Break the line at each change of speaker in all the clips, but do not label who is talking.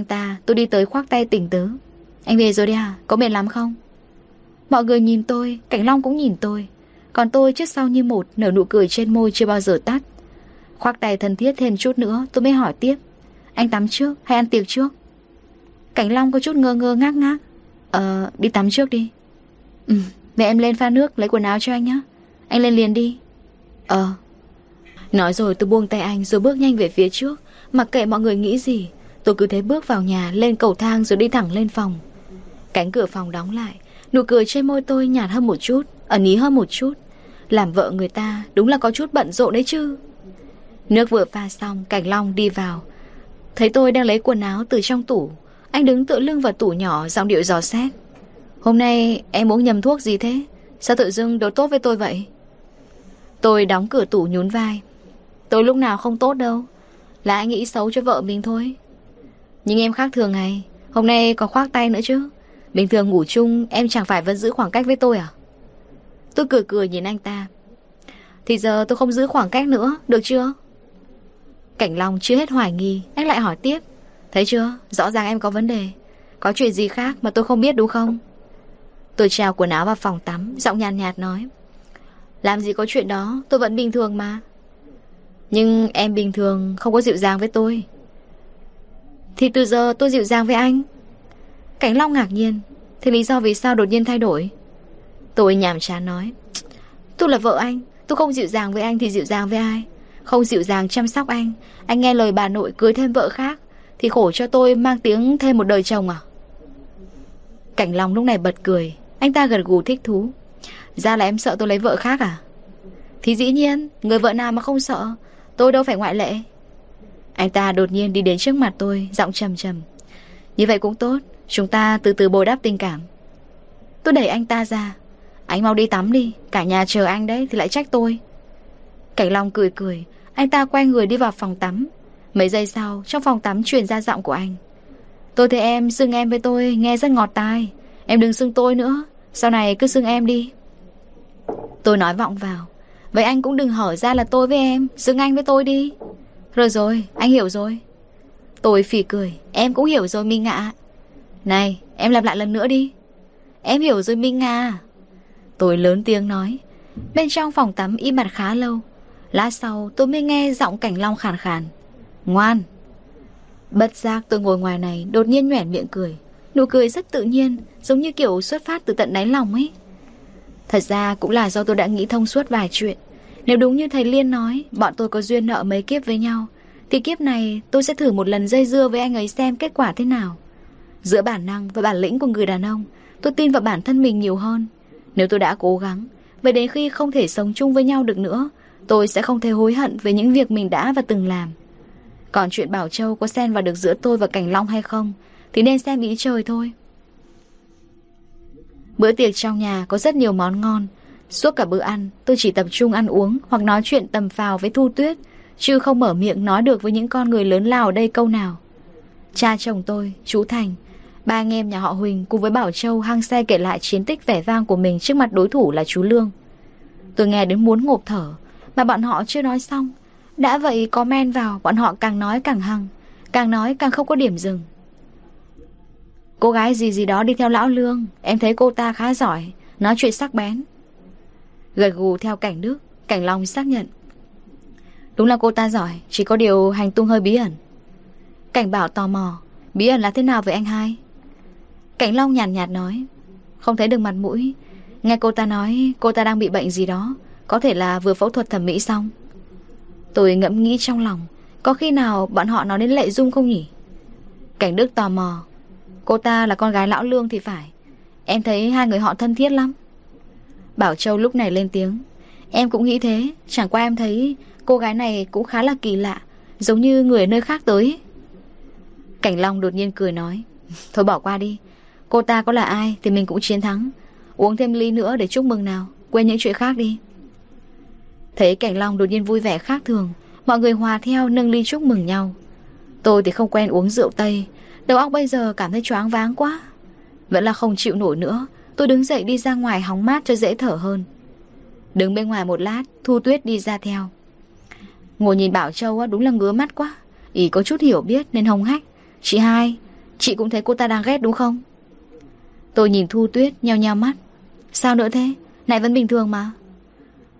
anh ta, tôi đi tới khoác tay tỉnh tứ. Anh về rồi đi à Có mệt lắm không? Mọi người nhìn tôi, Cảnh Long cũng nhìn tôi. Còn tôi trước sau như một, Nở nụ cười trên môi chưa bao giờ tắt. Khoác tay thân thiết thêm chút nữa, Tôi mới hỏi tiếp. Anh tắm trước hay ăn tiệc trước? Cảnh Long có chút ngơ ngơ ngác ngác. Ờ đi tắm trước đi. Ừ Mẹ em lên pha nước, lấy quần áo cho anh nhé Anh lên liền đi. Ờ. Nói rồi tôi buông tay anh rồi bước nhanh về phía trước. Mặc kệ mọi người nghĩ gì Tôi cứ thế bước vào nhà, Lên cầu thang rồi đi thẳng lên phòng. Cánh cửa phòng đóng lại, Nụ cười trên môi tôi nhạt hơn một chút, Ẩn ý hơn một chút. Làm vợ người ta đúng là có chút bận rộn đấy chứ. Nước vừa pha xong Cảnh Long đi vào. Thấy tôi đang lấy quần áo từ trong tủ, Anh đứng tựa lưng vào tủ nhỏ, Giọng điệu dò xét. Hôm nay em uống nhầm thuốc gì thế? Sao tự dưng đối tốt với tôi vậy? Tôi đóng cửa tủ nhún vai. Tôi lúc nào không tốt đâu. Là anh nghĩ xấu cho vợ mình thôi. Nhưng em khác thường ngày Hôm nay còn khoác tay nữa chứ. Bình thường ngủ chung em chẳng phải vẫn giữ khoảng cách với tôi à? Tôi cười cười nhìn anh ta. Thì giờ tôi không giữ khoảng cách nữa Được chưa? Cảnh Long chưa hết hoài nghi Anh lại hỏi tiếp. Thấy chưa? Rõ ràng em có vấn đề. Có chuyện gì khác mà tôi không biết đúng không? Tôi trèo quần áo vào phòng tắm Giọng nhàn nhạt, nhạt nói. Làm gì có chuyện đó tôi vẫn bình thường mà. Nhưng em bình thường không có dịu dàng với tôi. Thì từ giờ tôi dịu dàng với anh. Cảnh Long ngạc nhiên. Thì lý do vì sao đột nhiên thay đổi? Tôi nhàm chán nói. Tôi là vợ anh. Tôi không dịu dàng với anh thì dịu dàng với ai? Không dịu dàng chăm sóc anh. Anh nghe lời bà nội cưới thêm vợ khác, Thì khổ cho tôi mang tiếng thêm một đời chồng à? Cảnh Long lúc này bật cười. Anh ta gật gù thích thú. Ra là em sợ tôi lấy vợ khác à? Thì dĩ nhiên, Người vợ nào mà không sợ? Tôi đâu phải ngoại lệ. Anh ta đột nhiên đi đến trước mặt tôi, Giọng trầm trầm. Như vậy cũng tốt, Chúng ta từ từ bồi đắp tình cảm. Tôi đẩy anh ta ra. Anh mau đi tắm đi, Cả nhà chờ anh đấy thì lại trách tôi. Cảnh Long cười cười, Anh ta quay người đi vào phòng tắm. Mấy giây sau, trong phòng tắm truyền ra giọng của anh. Tôi thấy em xưng em với tôi Nghe rất ngọt tai. Em đừng xưng tôi nữa, Sau này cứ xưng em đi. Tôi nói vọng vào. Vậy anh cũng đừng hỏi ra là tôi với em, Xưng anh với tôi đi. Rồi rồi, anh hiểu rồi. Tôi phì cười, Em cũng hiểu rồi Minh ạ. Này, em lặp lại lần nữa đi. Em hiểu rồi Minh à. Tôi lớn tiếng nói. Bên trong phòng tắm im mặt khá lâu. Lát sau, tôi mới nghe giọng cảnh long khàn khàn. Ngoan. Bất giác tôi ngồi ngoài này, Đột nhiên nhoẻn miệng cười. Nụ cười rất tự nhiên, Giống như kiểu xuất phát từ tận đáy lòng ấy. Thật ra cũng là do tôi đã nghĩ thông suốt vài chuyện. Nếu đúng như thầy Liên nói, Bọn tôi có duyên nợ mấy kiếp với nhau. Thì kiếp này tôi sẽ thử một lần dây dưa với anh ấy xem kết quả thế nào. Giữa bản năng và bản lĩnh của người đàn ông, Tôi tin vào bản thân mình nhiều hơn. Nếu tôi đã cố gắng, Vậy đến khi không thể sống chung với nhau được nữa, Tôi sẽ không thể hối hận về những việc mình đã và từng làm. Còn chuyện Bảo Châu có xen vào được giữa tôi và Cảnh Long hay không, Thì nên xem ý trời thôi. Bữa tiệc trong nhà có rất nhiều món ngon Suốt cả bữa ăn tôi chỉ tập trung ăn uống Hoặc nói chuyện tầm phào với Thu Tuyết Chứ không mở miệng nói được với những con người lớn lao ở đây câu nào Cha chồng tôi, chú Thành Ba anh em nhà họ Huỳnh cùng với Bảo Châu hăng xe kể lại chiến tích vẻ vang của mình trước mặt đối thủ là chú Lương. Tôi nghe đến muốn ngộp thở, mà bọn họ chưa nói xong. Đã vậy có men vào, bọn họ càng nói càng hăng, càng nói càng không có điểm dừng. Cô gái gì gì đó đi theo lão Lương, em thấy cô ta khá giỏi, nói chuyện sắc bén. Gật gù theo cảnh nước, cảnh Long xác nhận. Đúng là cô ta giỏi, chỉ có điều hành tung hơi bí ẩn. Cảnh bảo tò mò, bí ẩn là thế nào với anh hai? Cảnh Long nhàn nhạt, nhạt nói Không thấy được mặt mũi Nghe cô ta nói cô ta đang bị bệnh gì đó Có thể là vừa phẫu thuật thẩm mỹ xong Tôi ngẫm nghĩ trong lòng Có khi nào bọn họ nói đến Lệ Dung không nhỉ Cảnh Đức tò mò Cô ta là con gái lão lương thì phải Em thấy hai người họ thân thiết lắm Bảo Châu lúc này lên tiếng. Em cũng nghĩ thế, Chẳng qua em thấy cô gái này cũng khá là kỳ lạ, Giống như người ở nơi khác tới. Cảnh Long đột nhiên cười nói, Thôi bỏ qua đi, Cô ta có là ai thì mình cũng chiến thắng, Uống thêm ly nữa để chúc mừng nào, Quên những chuyện khác đi. Thấy Cảnh Long đột nhiên vui vẻ khác thường, Mọi người hòa theo nâng ly chúc mừng nhau. Tôi thì không quen uống rượu Tây, Đầu óc bây giờ cảm thấy choáng váng quá, Vẫn là không chịu nổi nữa Tôi đứng dậy đi ra ngoài hóng mát cho dễ thở hơn. Đứng bên ngoài một lát Thu Tuyết đi ra theo. Ngồi nhìn Bảo Châu đúng là ngứa mắt quá. Ý có chút hiểu biết nên hồng hách. Chị hai Chị cũng thấy cô ta đang ghét đúng không? Tôi nhìn Thu Tuyết nheo nheo mắt. Sao nữa thế? Này vẫn bình thường mà.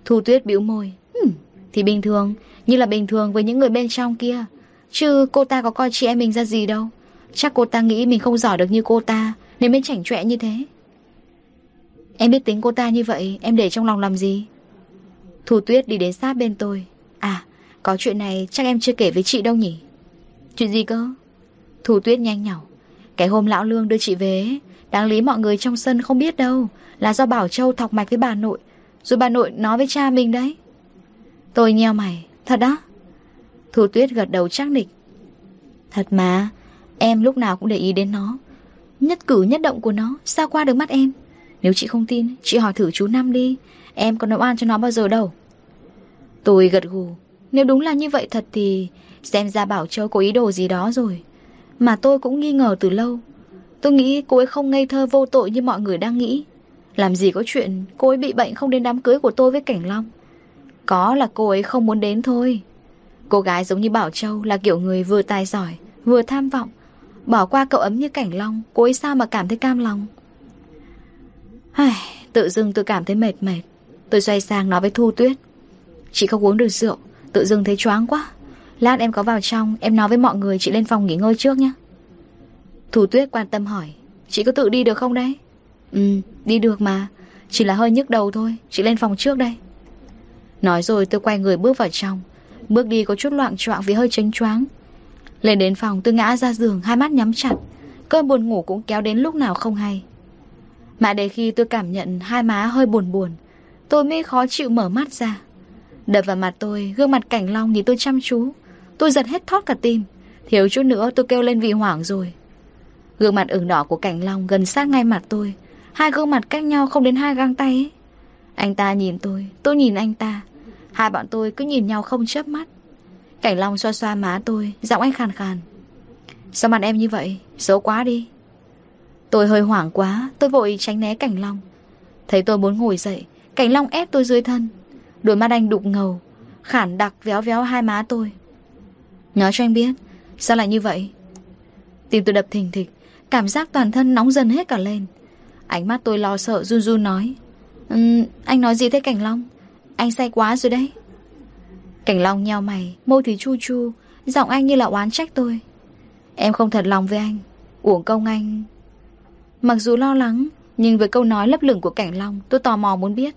Thu Tuyết bĩu môi. Hmm, Thì bình thường Như là bình thường với những người bên trong kia. Chứ cô ta có coi chị em mình ra gì đâu. Chắc cô ta nghĩ mình không giỏi được như cô ta Nên mới chảnh chọe như thế. Em biết tính cô ta như vậy, Em để trong lòng làm gì? Thu Tuyết đi đến sát bên tôi. À có chuyện này chắc em chưa kể với chị đâu nhỉ? Chuyện gì cơ? Thu Tuyết nhanh nhỏ Cái hôm lão lương đưa chị về, Đáng lý mọi người trong sân không biết đâu, Là do Bảo Châu thọc mạch với bà nội. Rồi bà nội nói với cha mình đấy. Tôi nheo mày, Thật đó Thu Tuyết gật đầu chắc nịch. Thật mà, Em lúc nào cũng để ý đến nó. Nhất cử nhất động của nó, Sao qua được mắt em? Nếu chị không tin, Chị hỏi thử chú Năm đi. Em có nấu ăn cho nó bao giờ đâu. Tôi gật gù. Nếu đúng là như vậy thật thì Xem ra Bảo Châu có ý đồ gì đó rồi. Mà tôi cũng nghi ngờ từ lâu. Tôi nghĩ cô ấy không ngây thơ vô tội như mọi người đang nghĩ. Làm gì có chuyện Cô ấy bị bệnh không đến đám cưới của tôi với Cảnh Long. Có là cô ấy không muốn đến thôi. Cô gái giống như Bảo Châu Là kiểu người vừa tài giỏi, Vừa tham vọng. Bỏ qua cậu ấm như Cảnh Long, Cô ấy sao mà cảm thấy cam lòng? Ai, Tự dưng tôi cảm thấy mệt mệt. Tôi xoay sang nói với Thu Tuyết. Chị không uống được rượu Tự dưng thấy choáng quá. Lát em có vào trong Em nói với mọi người chị lên phòng nghỉ ngơi trước nhé. Thu Tuyết quan tâm hỏi Chị có tự đi được không đấy? Ừ đi được mà. Chỉ là hơi nhức đầu thôi Chị lên phòng trước đây. Nói rồi tôi quay người bước vào trong. Bước đi có chút loạn trọng vì hơi chênh choáng. Lên đến phòng tôi ngã ra giường Hai mắt nhắm chặt. Cơn buồn ngủ cũng kéo đến lúc nào không hay. Mà để khi tôi cảm nhận hai má hơi buồn buồn, Tôi mới khó chịu mở mắt ra. Đập vào mặt tôi, Gương mặt cảnh long nhìn tôi chăm chú. Tôi giật hết thót cả tim. Thiếu chút nữa tôi kêu lên vì hoảng rồi. Gương mặt ửng đỏ của cảnh long gần sát ngay mặt tôi. Hai gương mặt cách nhau không đến hai găng tay ấy. Anh ta nhìn tôi Tôi nhìn anh ta. Hai bọn tôi cứ nhìn nhau không chớp mắt. Cảnh long xoa xoa má tôi, Giọng anh khàn khàn. Sao mặt em như vậy? Xấu quá đi. Tôi hơi hoảng quá Tôi vội tránh né cảnh long. Thấy tôi muốn ngồi dậy Cảnh long ép tôi dưới thân. Đôi mắt anh đục ngầu Khản đặc véo véo hai má tôi. Nói cho anh biết Sao lại như vậy? Tim tôi đập thình thịch Cảm giác toàn thân nóng dần hết cả lên. Ánh mắt tôi lo sợ run run nói um, Anh nói gì thế Cảnh Long? Anh say quá rồi đấy. Cảnh Long nheo mày Môi thì chu chu Giọng anh như là oán trách tôi. Em không thật lòng với anh Uổng công anh Mặc dù lo lắng, Nhưng với câu nói lấp lửng của Cảnh Long, Tôi tò mò muốn biết.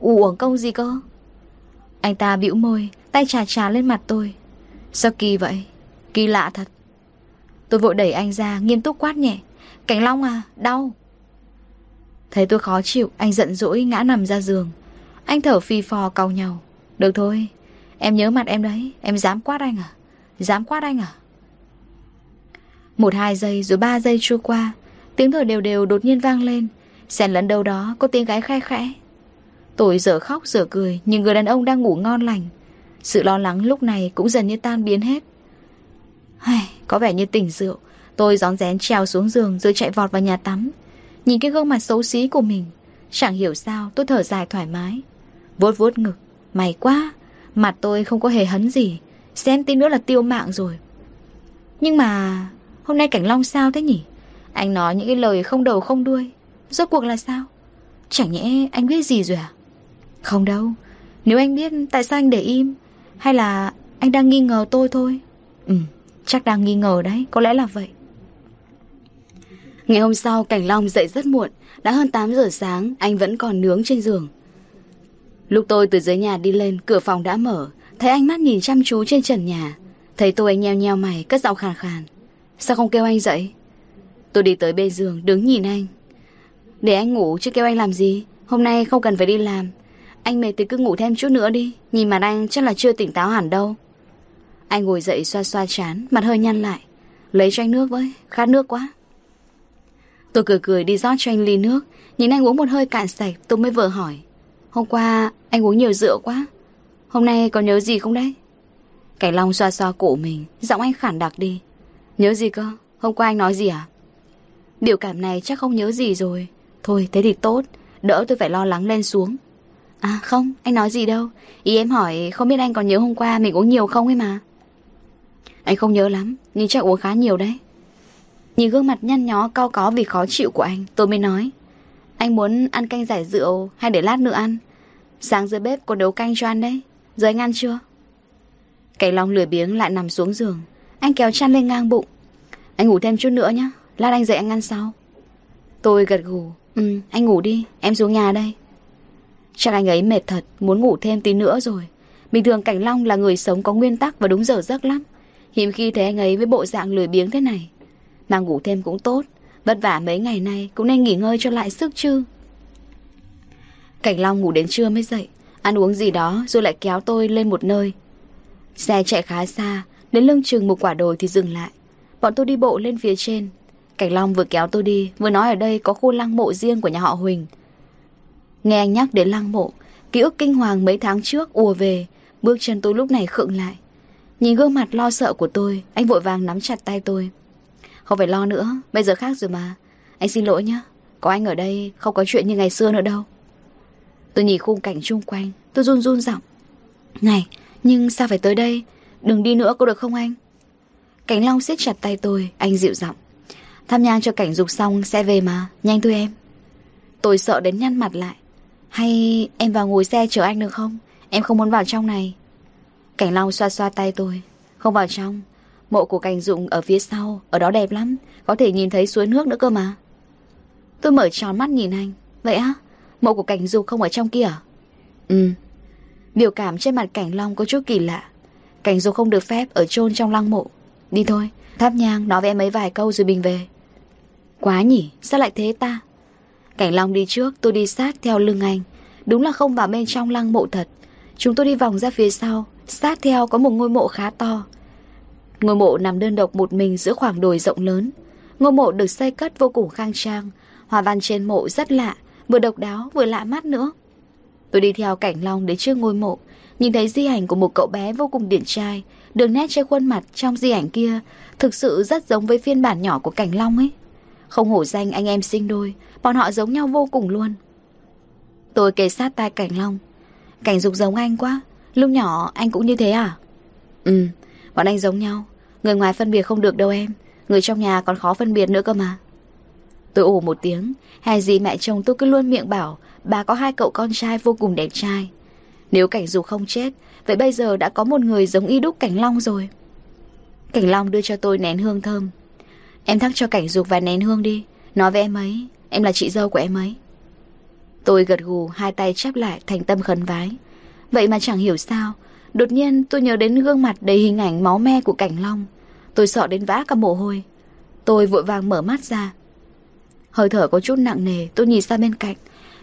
Uổng công gì cơ? Anh ta bĩu môi, Tay trà trà lên mặt tôi. Sao kỳ vậy? Kỳ lạ thật. Tôi vội đẩy anh ra, nghiêm túc quát nhẹ. Cảnh Long à đau. Thấy tôi khó chịu, Anh giận dỗi ngã nằm ra giường. Anh thở phì phò cau nhau Được thôi, Em nhớ mặt em đấy, Em dám quát anh à? Dám quát anh à? Một hai giây rồi ba giây trôi qua Tiếng thở đều đều đột nhiên vang lên. Xen lẫn đâu đó, có tiếng gái khe khẽ. Tôi giờ khóc, giờ cười, Nhưng người đàn ông đang ngủ ngon lành. Sự lo lắng lúc này cũng dần như tan biến hết. Hay Có vẻ như tỉnh rượu. Tôi gión rén trèo xuống giường rồi chạy vọt vào nhà tắm. Nhìn cái gương mặt xấu xí của mình, Chẳng hiểu sao tôi thở dài thoải mái. Vuốt vuốt ngực Mày quá, Mặt tôi không có hề hấn gì. Xem tí nữa là tiêu mạng rồi. Nhưng mà Hôm nay Cảnh Long sao thế nhỉ? Anh nói những cái lời không đầu không đuôi. Rốt cuộc là sao? Chẳng nhẽ anh biết gì rồi à? Không đâu. Nếu anh biết, tại sao anh để im? Hay là anh đang nghi ngờ tôi thôi? Ừ Chắc đang nghi ngờ đấy, Có lẽ là vậy. Ngày hôm sau, Cảnh Long dậy rất muộn. Đã hơn 8 giờ sáng, Anh vẫn còn nướng trên giường. Lúc tôi từ dưới nhà đi lên, Cửa phòng đã mở. Thấy anh mắt nhìn chăm chú trên trần nhà. Thấy tôi anh nheo nheo mày, Cất giọng khàn khàn. Sao không kêu anh dậy? Tôi đi tới bên giường, đứng nhìn anh. Để anh ngủ chứ kêu anh làm gì? Hôm nay không cần phải đi làm. Anh mệt thì cứ ngủ thêm chút nữa đi. Nhìn mặt anh chắc là chưa tỉnh táo hẳn đâu. Anh ngồi dậy xoa xoa chán, Mặt hơi nhăn lại. Lấy cho anh nước với, Khát nước quá. Tôi cười cười đi rót cho anh ly nước. Nhìn anh uống một hơi cạn sạch, tôi mới vừa hỏi. Hôm qua anh uống nhiều rượu quá. Hôm nay có nhớ gì không đấy? Cảnh Long xoa xoa cổ mình, Giọng anh khản đặc đi. Nhớ gì cơ? Hôm qua anh nói gì à? Biểu cảm này chắc không nhớ gì rồi. Thôi, thế thì tốt. Đỡ tôi phải lo lắng lên xuống. À không, anh nói gì đâu. Ý em hỏi, không biết anh còn nhớ hôm qua mình uống nhiều không ấy mà? Anh không nhớ lắm, Nhưng chắc uống khá nhiều đấy. Nhìn gương mặt nhăn nhó, cao có vì khó chịu của anh, Tôi mới nói. Anh muốn ăn canh giải rượu hay để lát nữa ăn? Sáng dưới bếp có nấu canh cho ăn đấy. Giờ anh ăn chưa? Cảnh Long lười biếng lại nằm xuống giường. Anh kéo chăn lên ngang bụng. Anh ngủ thêm chút nữa nhé Lát anh dậy anh ăn sau. Tôi gật gù. Ừ anh ngủ đi em xuống nhà đây. Chắc anh ấy mệt thật Muốn ngủ thêm tí nữa rồi. Bình thường Cảnh Long là người sống có nguyên tắc và đúng giờ giấc lắm. Hiếm khi thấy anh ấy với bộ dạng lười biếng thế này. Mà ngủ thêm cũng tốt. Vất vả mấy ngày nay cũng nên nghỉ ngơi cho lại sức chứ. Cảnh Long ngủ đến trưa mới dậy. Ăn uống gì đó rồi lại kéo tôi lên một nơi. Xe chạy khá xa Đến lưng chừng một quả đồi thì dừng lại. Bọn tôi đi bộ lên phía trên Cảnh Long vừa kéo tôi đi Vừa nói ở đây có khu lăng mộ riêng của nhà họ Huỳnh. Nghe anh nhắc đến lăng mộ Ký ức kinh hoàng mấy tháng trước ùa về Bước chân tôi lúc này khựng lại. Nhìn gương mặt lo sợ của tôi Anh vội vàng nắm chặt tay tôi. Không phải lo nữa, bây giờ khác rồi mà. Anh xin lỗi nhé Có anh ở đây không có chuyện như ngày xưa nữa đâu. Tôi nhìn khung cảnh chung quanh Tôi run run giọng. Này, nhưng sao phải tới đây? Đừng đi nữa có được không anh? Cảnh Long siết chặt tay tôi Anh dịu giọng. Tham nhang cho cảnh dục xong sẽ về mà. Nhanh thôi em. Tôi sợ đến nhăn mặt lại. Hay em vào ngồi xe chở anh được không? Em không muốn vào trong này. Cảnh Long xoa xoa tay tôi. Không vào trong. Mộ của cảnh dụng ở phía sau, Ở đó đẹp lắm. Có thể nhìn thấy suối nước nữa cơ mà. Tôi mở tròn mắt nhìn anh. Vậy á? Mộ của cảnh dục không ở trong kia à? Ừ. Biểu cảm trên mặt cảnh Long có chút kỳ lạ. Cảnh dục không được phép ở chôn trong lăng mộ. Đi thôi. Tháp nhang nói với em ấy vài câu rồi bình về. Quá nhỉ, Sao lại thế ta? Cảnh Long đi trước, tôi đi sát theo lưng anh. Đúng là không vào bên trong lăng mộ thật. Chúng tôi đi vòng ra phía sau, Sát theo có một ngôi mộ khá to. Ngôi mộ nằm đơn độc một mình giữa khoảng đồi rộng lớn. Ngôi mộ được xây cất vô cùng khang trang, Hòa văn trên mộ rất lạ, Vừa độc đáo vừa lạ mắt nữa. Tôi đi theo cảnh long đến trước ngôi mộ, Nhìn thấy di ảnh của một cậu bé vô cùng điển trai Đường nét trên khuôn mặt trong di ảnh kia, Thực sự rất giống với phiên bản nhỏ của cảnh long ấy. Không hổ danh anh em sinh đôi, Bọn họ giống nhau vô cùng luôn. Tôi kề sát tai cảnh long. Cảnh dục giống anh quá, Lúc nhỏ anh cũng như thế à? Ừ Bọn anh giống nhau. Người ngoài phân biệt không được đâu em, Người trong nhà còn khó phân biệt nữa cơ mà. Tôi ủ một tiếng Hay gì mẹ chồng tôi cứ luôn miệng bảo, Bà có hai cậu con trai vô cùng đẹp trai. Nếu cảnh dục không chết, Vậy bây giờ đã có một người giống y đúc cảnh long rồi. Cảnh long đưa cho tôi nén hương thơm. Em thắc cho cảnh dục vài nén hương đi. Nói với em ấy, Em là chị dâu của em ấy. Tôi gật gù, hai tay chắp lại thành tâm khấn vái. Vậy mà chẳng hiểu sao, Đột nhiên tôi nhớ đến gương mặt đầy hình ảnh máu me của Cảnh Long. Tôi sợ đến vã cả mồ hôi. Tôi vội vàng mở mắt ra. Hơi thở có chút nặng nề, Tôi nhìn sang bên cạnh.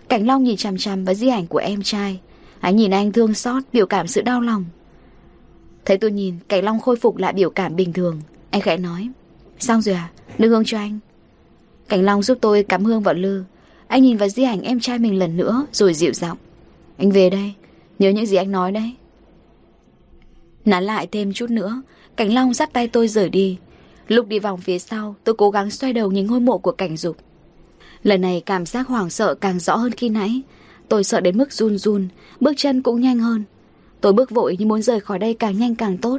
Cảnh Long nhìn chằm chằm vào di ảnh của em trai. Anh nhìn anh thương xót, Biểu cảm sự đau lòng. Thấy tôi nhìn, Cảnh Long khôi phục lại biểu cảm bình thường. Anh khẽ nói Xong rồi à? Đưa hương cho anh. Cảnh Long giúp tôi cắm hương vào lư. Anh nhìn vào di ảnh em trai mình lần nữa, Rồi dịu giọng. Anh về đây. Nhớ những gì anh nói đấy. Nán lại thêm chút nữa. Cảnh Long dắt tay tôi rời đi. Lúc đi vòng phía sau, Tôi cố gắng xoay đầu nhìn ngôi mộ của cảnh dục. Lần này cảm giác hoảng sợ càng rõ hơn khi nãy. Tôi sợ đến mức run run, Bước chân cũng nhanh hơn. Tôi bước vội như muốn rời khỏi đây càng nhanh càng tốt.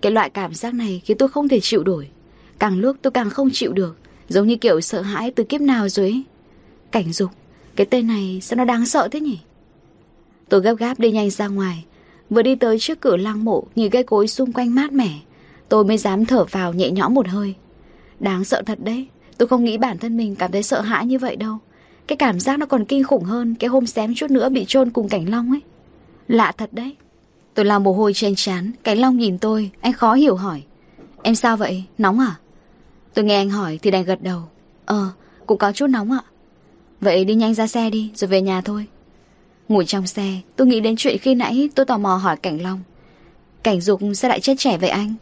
Cái loại cảm giác này khiến tôi không thể chịu đổi Càng lúc tôi càng không chịu được. Giống như kiểu sợ hãi từ kiếp nào rồi ấy. Cảnh dục, Cái tên này sao nó đáng sợ thế nhỉ? Tôi gấp gáp đi nhanh ra ngoài. Vừa đi tới trước cửa lăng mộ, Nhìn cây cối xung quanh mát mẻ. Tôi mới dám thở vào nhẹ nhõm một hơi. Đáng sợ thật đấy. Tôi không nghĩ bản thân mình cảm thấy sợ hãi như vậy đâu. Cái cảm giác nó còn kinh khủng hơn Cái hôm xém chút nữa bị chôn cùng Cảnh Long ấy. Lạ thật đấy. Tôi lau mồ hôi trên trán, Cảnh Long nhìn tôi, Anh khó hiểu hỏi. Em sao vậy? Nóng à? Tôi nghe anh hỏi thì đành gật đầu. Ờ, cũng có chút nóng ạ. Vậy đi nhanh ra xe đi rồi về nhà thôi. Ngồi trong xe tôi nghĩ đến chuyện khi nãy tôi tò mò hỏi Cảnh Long. Cảnh Dục sao lại chết trẻ vậy anh?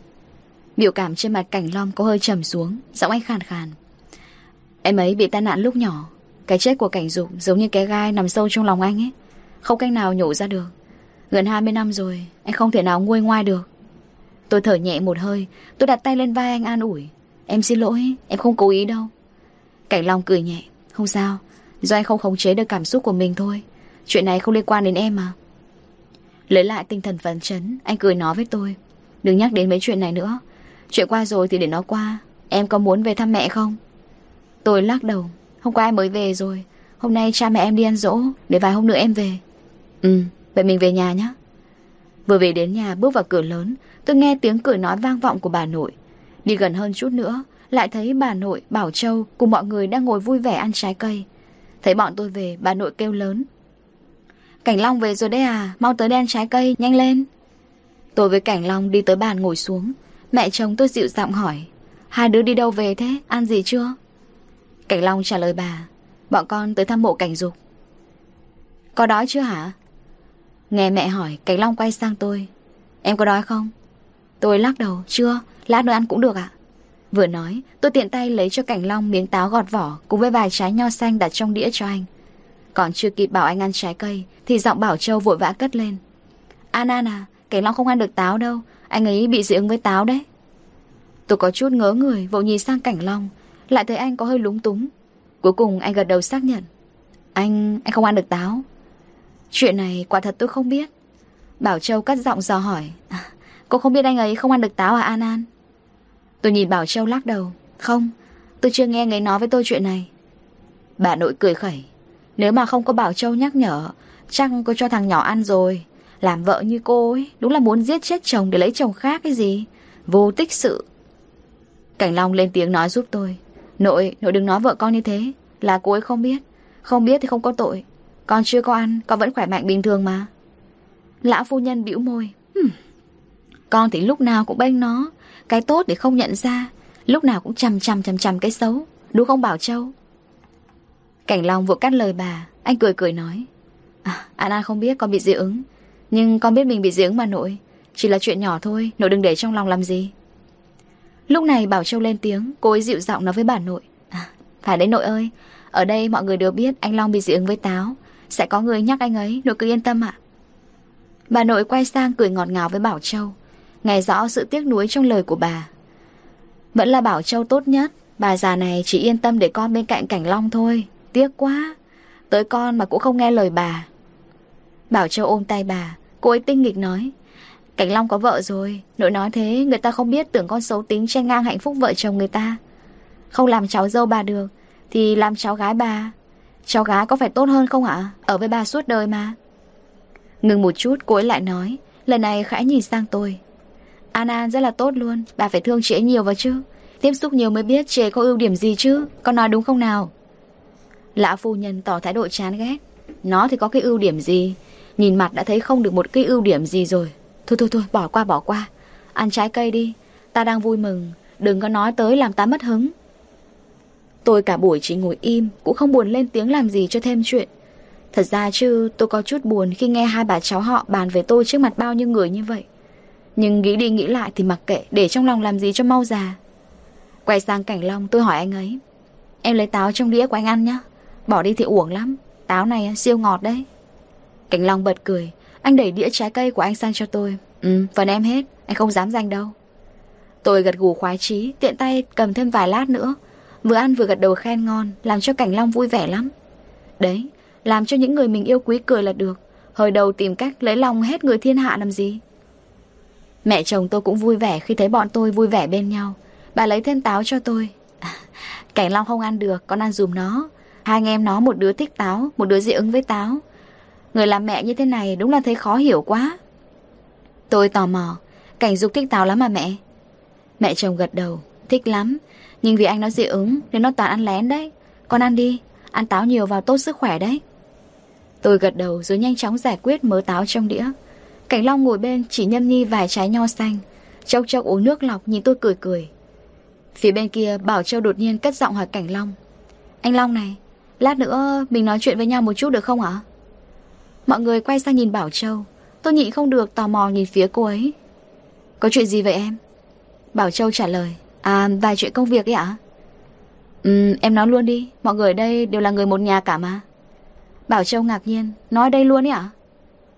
Biểu cảm trên mặt Cảnh Long có hơi trầm xuống Giọng anh khàn khàn. Em ấy bị tai nạn lúc nhỏ. Cái chết của Cảnh Dục giống như cái gai nằm sâu trong lòng anh ấy. Không cách nào nhổ ra được. Gần 20 năm rồi Anh không thể nào nguôi ngoai được. Tôi thở nhẹ một hơi Tôi đặt tay lên vai anh an ủi. Em xin lỗi Em không cố ý đâu. Cảnh Long cười nhẹ. Không sao Do anh không khống chế được cảm xúc của mình thôi. Chuyện này không liên quan đến em mà. Lấy lại tinh thần phấn chấn Anh cười nói với tôi. Đừng nhắc đến mấy chuyện này nữa. Chuyện qua rồi thì để nó qua. Em có muốn về thăm mẹ không? Tôi lắc đầu. Hôm qua em mới về rồi. Hôm nay cha mẹ em đi ăn dỗ. Để vài hôm nữa em về. Ừ, vậy mình về nhà nhé Vừa về đến nhà bước vào cửa lớn Tôi nghe tiếng cười nói vang vọng của bà nội. Đi gần hơn chút nữa Lại thấy bà nội, Bảo Châu Cùng mọi người đang ngồi vui vẻ ăn trái cây. Thấy bọn tôi về, bà nội kêu lớn. Cảnh Long về rồi đấy à Mau tới đen trái cây, nhanh lên. Tôi với Cảnh Long đi tới bàn ngồi xuống. Mẹ chồng tôi dịu giọng hỏi Hai đứa đi đâu về thế, ăn gì chưa? Cảnh Long trả lời bà Bọn con tới thăm mộ cảnh dục. Có đói chưa hả? Nghe mẹ hỏi Cảnh Long quay sang tôi Em có đói không? Tôi lắc đầu chưa Lát nữa ăn cũng được ạ. Vừa nói tôi tiện tay lấy cho Cảnh Long miếng táo gọt vỏ Cùng với vài trái nho xanh đặt trong đĩa cho anh. Còn chưa kịp bảo anh ăn trái cây Thì giọng Bảo Châu vội vã cất lên. An An à Cảnh Long không ăn được táo đâu Anh ấy bị dị ứng với táo đấy. Tôi có chút ngớ người vội nhìn sang Cảnh Long Lại thấy anh có hơi lúng túng. Cuối cùng anh gật đầu xác nhận. Anh, anh không ăn được táo. Chuyện này quả thật tôi không biết. Bảo Châu cắt giọng dò hỏi. à, Cô không biết anh ấy không ăn được táo à An An? Tôi nhìn Bảo Châu lắc đầu. Không, tôi chưa nghe anh ấy nói với tôi chuyện này. Bà nội cười khẩy. Nếu mà không có Bảo Châu nhắc nhở Chắc cô cho thằng nhỏ ăn rồi? Làm vợ như cô ấy Đúng là muốn giết chết chồng để lấy chồng khác cái gì? Vô tích sự. Cảnh Long lên tiếng nói giúp tôi. Nội, nội đừng nói vợ con như thế. Là cô ấy không biết. Không biết thì không có tội. Con chưa có ăn, con vẫn khỏe mạnh bình thường mà. Lão phu nhân bĩu môi. Con thì lúc nào cũng bênh nó Cái tốt để không nhận ra Lúc nào cũng chằm chằm chằm chằm cái xấu Đúng không Bảo Châu? Cảnh Long vừa cắt lời bà Anh cười cười nói à, An An không biết con bị dị ứng Nhưng con biết mình bị dị ứng mà nội Chỉ là chuyện nhỏ thôi Nội đừng để trong lòng làm gì. Lúc này Bảo Châu lên tiếng Cô ấy dịu giọng nói với bà nội à, Phải đấy nội ơi Ở đây mọi người đều biết anh Long bị dị ứng với táo Sẽ có người nhắc anh ấy Nội cứ yên tâm ạ. Bà nội quay sang cười ngọt ngào với Bảo Châu Nghe rõ sự tiếc nuối trong lời của bà. Vẫn là Bảo Châu tốt nhất. Bà già này chỉ yên tâm để con bên cạnh Cảnh Long thôi. Tiếc quá. Tới con mà cũng không nghe lời bà. Bảo Châu ôm tay bà. Cô ấy tinh nghịch nói, Cảnh Long có vợ rồi. Nội nói thế, người ta không biết tưởng con xấu tính chen ngang hạnh phúc vợ chồng người ta. Không làm cháu dâu bà được, Thì làm cháu gái bà. Cháu gái có phải tốt hơn không ạ? Ở với bà suốt đời mà. Ngừng một chút, cô ấy lại nói, Lần này khẽ nhìn sang tôi. An An rất là tốt luôn. Bà phải thương chị ấy nhiều vào chứ. Tiếp xúc nhiều mới biết chị ấy có ưu điểm gì chứ. Con nói đúng không nào? Lão phu nhân tỏ thái độ chán ghét. Nó thì có cái ưu điểm gì? Nhìn mặt đã thấy không được một cái ưu điểm gì rồi. Thôi thôi thôi, bỏ qua bỏ qua. Ăn trái cây đi. Ta đang vui mừng. Đừng có nói tới làm ta mất hứng. Tôi cả buổi chỉ ngồi im, Cũng không buồn lên tiếng làm gì cho thêm chuyện. Thật ra chứ, tôi có chút buồn Khi nghe hai bà cháu họ bàn về tôi trước mặt bao nhiêu người như vậy. Nhưng nghĩ đi nghĩ lại thì mặc kệ Để trong lòng làm gì cho mau già. Quay sang Cảnh Long tôi hỏi anh ấy. Em lấy táo trong đĩa của anh ăn nhá. Bỏ đi thì uổng lắm. Táo này siêu ngọt đấy. Cảnh Long bật cười. Anh đẩy đĩa trái cây của anh sang cho tôi. Ừ, phần em hết. Anh không dám giành đâu. Tôi gật gù khoái chí Tiện tay cầm thêm vài lát nữa. Vừa ăn vừa gật đầu khen ngon Làm cho Cảnh Long vui vẻ lắm. Đấy, làm cho những người mình yêu quý cười là được. Hồi đầu tìm cách lấy lòng hết người thiên hạ làm gì? Mẹ chồng tôi cũng vui vẻ khi thấy bọn tôi vui vẻ bên nhau. Bà lấy thêm táo cho tôi. Cảnh Long không ăn được, con ăn dùm nó. Hai anh em nó một đứa thích táo Một đứa dị ứng với táo. Người làm mẹ như thế này đúng là thấy khó hiểu quá. Tôi tò mò Cảnh dục thích táo lắm mà mẹ. Mẹ chồng gật đầu Thích lắm. Nhưng vì anh nó dị ứng Nên nó toàn ăn lén đấy. Con ăn đi Ăn táo nhiều vào tốt sức khỏe đấy. Tôi gật đầu rồi nhanh chóng giải quyết mớ táo trong đĩa. Cảnh Long ngồi bên chỉ nhâm nhi vài trái nho xanh. Chốc chốc uống nước lọc nhìn tôi cười cười. Phía bên kia, Bảo Châu đột nhiên cất giọng hỏi Cảnh Long. Anh Long này, Lát nữa mình nói chuyện với nhau một chút được không ạ? Mọi người quay sang nhìn Bảo Châu. Tôi nhịn không được tò mò nhìn phía cô ấy. Có chuyện gì vậy em? Bảo Châu trả lời. À vài chuyện công việc ấy ạ. Ừ em nói luôn đi. Mọi người ở đây đều là người một nhà cả mà. Bảo Châu ngạc nhiên. Nói đây luôn ấy ạ.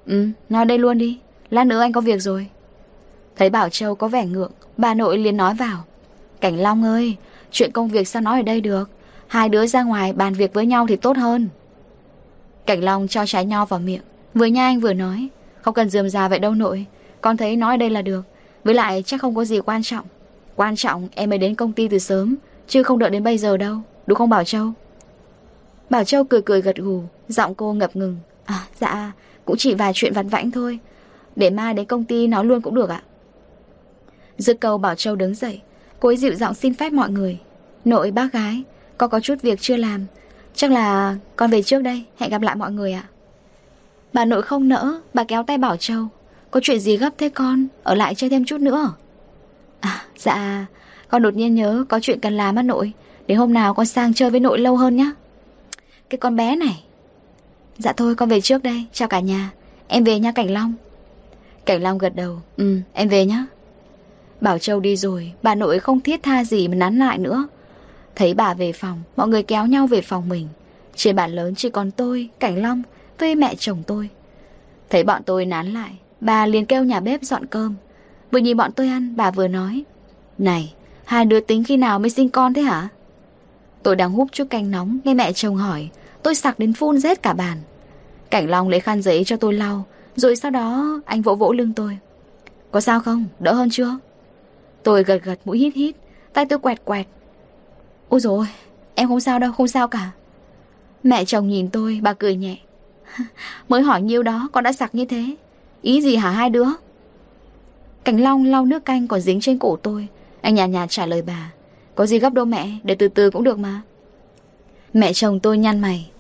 Ừ nói đây luôn đi. Lát nữa anh có việc rồi. Thấy Bảo Châu có vẻ ngượng, Bà nội liền nói vào. Cảnh Long ơi, Chuyện công việc sao nói ở đây được? Hai đứa ra ngoài bàn việc với nhau thì tốt hơn. Cảnh Long cho trái nho vào miệng. Vừa nha anh vừa nói. Không cần dườm già vậy đâu nội. Con thấy nói đây là được. Với lại chắc không có gì quan trọng. Quan trọng em mới đến công ty từ sớm, Chứ không đợi đến bây giờ đâu. Đúng không Bảo Châu? Bảo Châu cười cười gật gù, Giọng cô ngập ngừng. À dạ. Cũng chỉ vài chuyện vặt vãnh thôi. Để mai đến công ty nói luôn cũng được ạ. Dứt câu Bảo Châu đứng dậy. Cô ấy dịu giọng xin phép mọi người. Nội bác gái Con có chút việc chưa làm. Chắc là con về trước đây, Hẹn gặp lại mọi người ạ. Bà nội không nỡ, Bà kéo tay Bảo Châu. Có chuyện gì gấp thế con? Ở lại chơi thêm chút nữa. À dạ Con đột nhiên nhớ có chuyện cần làm á nội. Để hôm nào con sang chơi với nội lâu hơn nhá. Cái con bé này. Dạ thôi con về trước đây. Chào cả nhà. Em về nha Cảnh Long. Cảnh Long gật đầu. Ừ em về nhá. Bảo Châu đi rồi. Bà nội không thiết tha gì mà nắn lại nữa. Thấy bà về phòng Mọi người kéo nhau về phòng mình. Trên bàn lớn chỉ còn tôi, Cảnh Long Với mẹ chồng tôi. Thấy bọn tôi nán lại Bà liền kêu nhà bếp dọn cơm. Vừa nhìn bọn tôi ăn bà vừa nói Này hai đứa tính khi nào mới sinh con thế hả? Tôi đang húp chút canh nóng Nghe mẹ chồng hỏi. Tôi sặc đến phun rết cả bàn. Cảnh Long lấy khăn giấy cho tôi lau Rồi sau đó anh vỗ vỗ lưng tôi. Có sao không? Đỡ hơn chưa? Tôi gật gật mũi hít hít Tay tôi quẹt quẹt. Ôi dồi em không sao đâu, không sao cả. Mẹ chồng nhìn tôi, bà cười nhẹ. Mới hỏi nhiêu đó con đã sặc như thế. Ý gì hả hai đứa? Cảnh Long lau nước canh còn dính trên cổ tôi. Anh nhàn nhạt, nhạt trả lời bà. Có gì gấp đâu mẹ, để từ từ cũng được mà. Mẹ chồng tôi nhăn mày.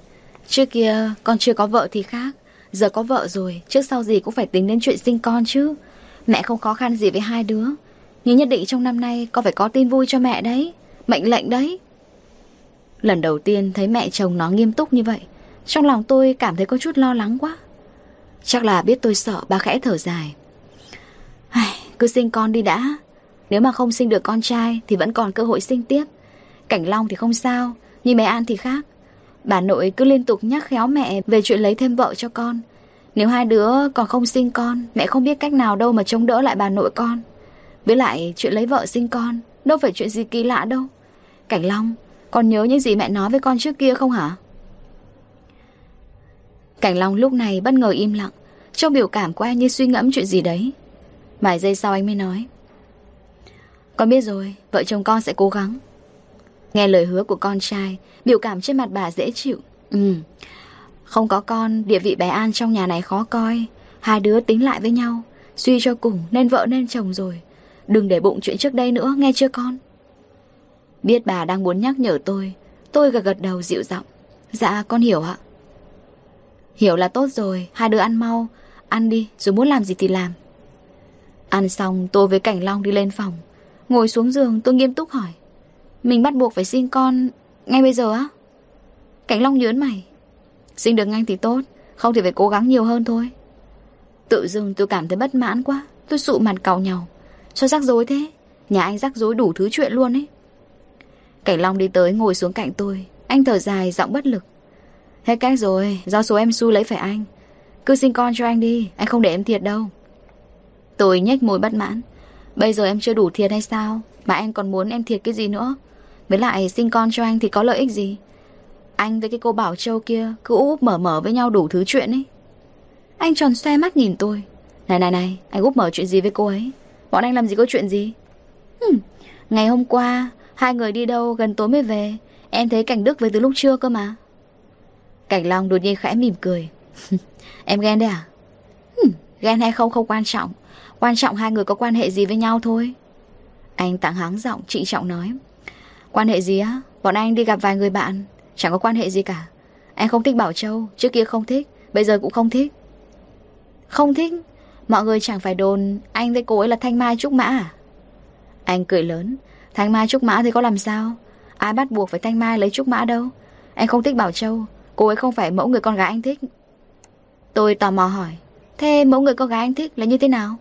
Trước kia con chưa có vợ thì khác. Giờ có vợ rồi Trước sau gì cũng phải tính đến chuyện sinh con chứ. Mẹ không khó khăn gì với hai đứa. Nhưng nhất định trong năm nay Con phải có tin vui cho mẹ đấy. Mệnh lệnh đấy. Lần đầu tiên thấy mẹ chồng nó nghiêm túc như vậy Trong lòng tôi cảm thấy có chút lo lắng quá. Chắc là biết tôi sợ Bà khẽ thở dài. Ai, Cứ sinh con đi đã. Nếu mà không sinh được con trai Thì vẫn còn cơ hội sinh tiếp. Cảnh Long thì không sao Nhưng mẹ An thì khác. Bà nội cứ liên tục nhắc khéo mẹ Về chuyện lấy thêm vợ cho con. Nếu hai đứa còn không sinh con, Mẹ không biết cách nào đâu mà chống đỡ lại bà nội con. Với lại chuyện lấy vợ sinh con, Đâu phải chuyện gì kỳ lạ đâu. Cảnh Long, Con nhớ những gì mẹ nói với con trước kia không hả? Cảnh Long lúc này bất ngờ im lặng, Trong biểu cảm của anh như suy ngẫm chuyện gì đấy. Vài giây sau anh mới nói, Con biết rồi, Vợ chồng con sẽ cố gắng. Nghe lời hứa của con trai, Biểu cảm trên mặt bà dễ chịu. Ừ Không có con, Địa vị bé An trong nhà này khó coi. Hai đứa tính lại với nhau, Suy cho cùng nên vợ nên chồng rồi. Đừng để bụng chuyện trước đây nữa, nghe chưa con? Biết bà đang muốn nhắc nhở tôi Tôi gật gật đầu dịu giọng. Dạ con hiểu ạ. Hiểu là tốt rồi, Hai đứa ăn mau. Ăn đi rồi muốn làm gì thì làm. Ăn xong, tôi với Cảnh Long đi lên phòng. Ngồi xuống giường, tôi nghiêm túc hỏi. Mình bắt buộc phải sinh con Ngay bây giờ á? Cảnh Long nhớn mày. Sinh được nhanh thì tốt, Không thì phải cố gắng nhiều hơn thôi. Tự dưng tôi cảm thấy bất mãn quá, Tôi sụ mặt cào nhau Sao rắc rối thế, Nhà anh rắc rối đủ thứ chuyện luôn ấy. Cảnh Long đi tới ngồi xuống cạnh tôi, Anh thở dài giọng bất lực. Hết cách rồi, Do số em su lấy phải anh. Cứ sinh con cho anh đi, Anh không để em thiệt đâu. Tôi nhếch môi bất mãn. Bây giờ em chưa đủ thiệt hay sao? Mà anh còn muốn em thiệt cái gì nữa? Với lại sinh con cho anh thì có lợi ích gì? Anh với cái cô Bảo Châu kia Cứ úp mở mở với nhau đủ thứ chuyện ấy. Anh tròn xoe mắt nhìn tôi. Này này này Anh úp mở chuyện gì với cô ấy? Bọn anh làm gì có chuyện gì? Hmm, Ngày hôm qua Hai người đi đâu gần tối mới về? Em thấy Cảnh Đức về từ lúc trưa cơ mà. Cảnh Long đột nhiên khẽ mỉm cười. Em ghen đấy à? Hmm, Ghen hay không không quan trọng. Quan trọng hai người có quan hệ gì với nhau thôi. Anh tặng háng giọng trịnh trọng nói. Quan hệ gì á? Bọn anh đi gặp vài người bạn. Chẳng có quan hệ gì cả. Anh không thích Bảo Châu. Trước kia không thích. Bây giờ cũng không thích. Không thích? Mọi người chẳng phải đồn Anh với cô ấy là Thanh Mai Trúc Mã à? Anh cười lớn. Thanh Mai Trúc Mã thì có làm sao? Ai bắt buộc phải Thanh Mai lấy Trúc Mã đâu? Anh không thích Bảo Châu. Cô ấy không phải mẫu người con gái anh thích. Tôi tò mò hỏi. Thế mẫu người con gái anh thích là như thế nào?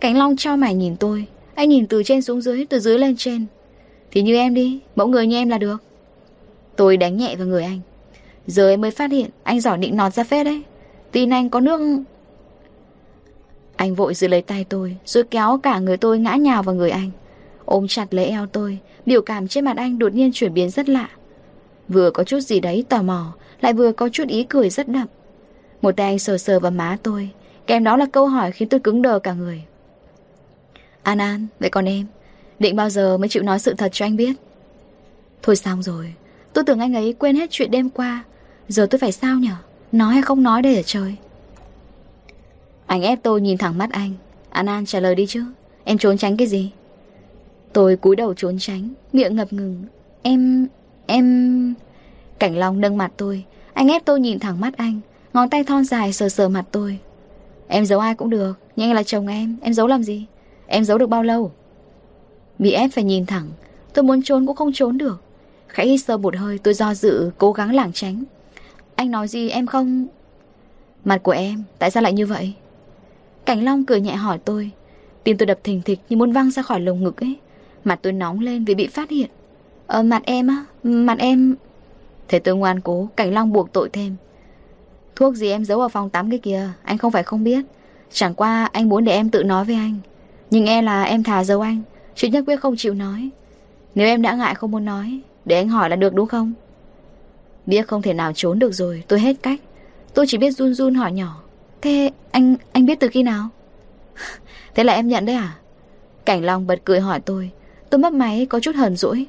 Cánh Long cho mày nhìn tôi. Anh nhìn từ trên xuống dưới, Từ dưới lên trên. Thì như em đi Mẫu người như em là được. Tôi đánh nhẹ vào người anh. Giờ em mới phát hiện Anh giỏi định nọt ra phết đấy. Tin anh có nước Anh vội giữ lấy tay tôi Rồi kéo cả người tôi ngã nhào vào người anh. Ôm chặt lấy eo tôi Biểu cảm trên mặt anh đột nhiên chuyển biến rất lạ. Vừa có chút gì đấy tò mò Lại vừa có chút ý cười rất đậm. Một tay anh sờ sờ vào má tôi Kèm đó là câu hỏi khiến tôi cứng đờ cả người. An An, vậy còn em? Định bao giờ mới chịu nói sự thật cho anh biết? Thôi xong rồi, Tôi tưởng anh ấy quên hết chuyện đêm qua. Giờ tôi phải sao nhở? Nói hay không nói đây ở trời? Anh ép tôi nhìn thẳng mắt anh. An An trả lời đi chứ. Em trốn tránh cái gì? Tôi cúi đầu trốn tránh, Miệng ngập ngừng. Em... em... Cảnh Long nâng mặt tôi. Anh ép tôi nhìn thẳng mắt anh. Ngón tay thon dài sờ sờ mặt tôi. Em giấu ai cũng được, Nhưng anh là chồng em. Em giấu làm gì? Em giấu được bao lâu? Bị ép phải nhìn thẳng, Tôi muốn trốn cũng không trốn được. Khẽ hít sơ một hơi, tôi do dự, Cố gắng lảng tránh. Anh nói gì em không? Mặt của em, Tại sao lại như vậy? Cảnh Long cười nhẹ hỏi tôi. Tim tôi đập thình thịch như muốn văng ra khỏi lồng ngực ấy. Mặt tôi nóng lên vì bị phát hiện. Ờ mặt em á, Mặt em. Thế tôi ngoan cố, Cảnh Long buộc tội thêm. Thuốc gì em giấu ở phòng tắm cái kìa, Anh không phải không biết. Chẳng qua anh muốn để em tự nói với anh. Nhưng e là em thà giấu anh. Chị nhất quyết không chịu nói. Nếu em đã ngại không muốn nói, Để anh hỏi là được đúng không? Biết không thể nào trốn được rồi, Tôi hết cách. Tôi chỉ biết run run hỏi nhỏ. Thế anh anh biết từ khi nào? Thế là em nhận đấy à? Cảnh Long bật cười hỏi tôi. Tôi mất máy, có chút hờn dỗi.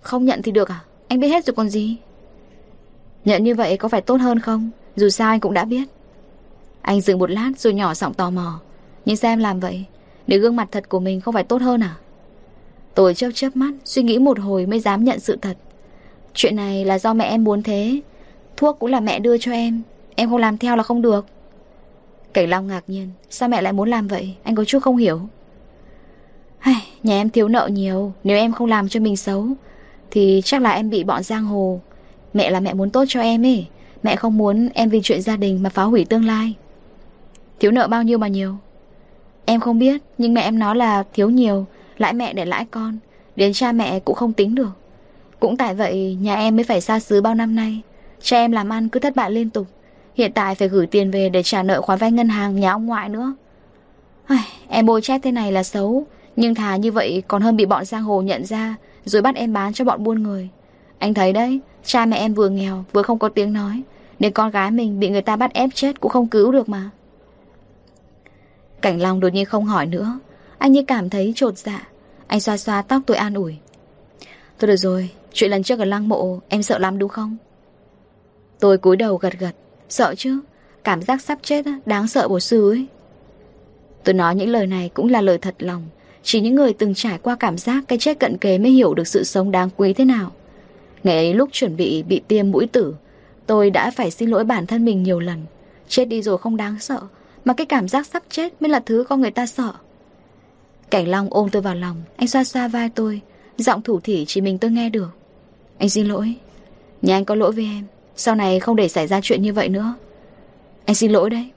Không nhận thì được à? Anh biết hết rồi còn gì? Nhận như vậy có phải tốt hơn không? Dù sao anh cũng đã biết. Anh dừng một lát rồi nhỏ giọng tò mò. Nhưng sao em làm vậy? Để gương mặt thật của mình không phải tốt hơn à? Tôi chớp chớp mắt Suy nghĩ một hồi mới dám nhận sự thật. Chuyện này là do mẹ em muốn thế. Thuốc cũng là mẹ đưa cho em. Em không làm theo là không được. Cảnh Long ngạc nhiên Sao mẹ lại muốn làm vậy? Anh có chút không hiểu. Hay, Nhà em thiếu nợ nhiều. Nếu em không làm cho mình xấu Thì chắc là em bị bọn giang hồ. Mẹ là mẹ muốn tốt cho em ấy. Mẹ không muốn em vì chuyện gia đình mà phá hủy tương lai. Thiếu nợ bao nhiêu mà nhiều? Em không biết Nhưng mẹ em nói là thiếu nhiều Lãi mẹ để lãi con Đến cha mẹ cũng không tính được. Cũng tại vậy nhà em mới phải xa xứ bao năm nay Cha em làm ăn cứ thất bại liên tục. Hiện tại phải gửi tiền về để trả nợ khoản vay ngân hàng nhà ông ngoại nữa. Ai, Em bôi chét thế này là xấu Nhưng thà như vậy còn hơn bị bọn giang hồ nhận ra Rồi bắt em bán cho bọn buôn người. Anh thấy đấy Cha mẹ em vừa nghèo vừa không có tiếng nói Nên con gái mình bị người ta bắt ép chết Cũng không cứu được mà. Cảnh Long đột nhiên không hỏi nữa. Anh như cảm thấy trột dạ. Anh xoa xoa tóc tôi an ủi. Thôi được rồi, Chuyện lần trước ở lăng mộ, em sợ lắm đúng không? Tôi cúi đầu gật gật. Sợ chứ, Cảm giác sắp chết đáng sợ bổ sư ấy. Tôi nói những lời này cũng là lời thật lòng. Chỉ những người từng trải qua cảm giác Cái chết cận kề mới hiểu được sự sống đáng quý thế nào. Ngày ấy lúc chuẩn bị bị tiêm mũi tử, Tôi đã phải xin lỗi bản thân mình nhiều lần. Chết đi rồi không đáng sợ. Mà cái cảm giác sắp chết mới là thứ con người ta sợ. Cảnh Long ôm tôi vào lòng, Anh xoa xoa vai tôi. Giọng thủ thỉ chỉ mình tôi nghe được. Anh xin lỗi. Nhà anh có lỗi với em. Sau này không để xảy ra chuyện như vậy nữa. Anh xin lỗi đấy.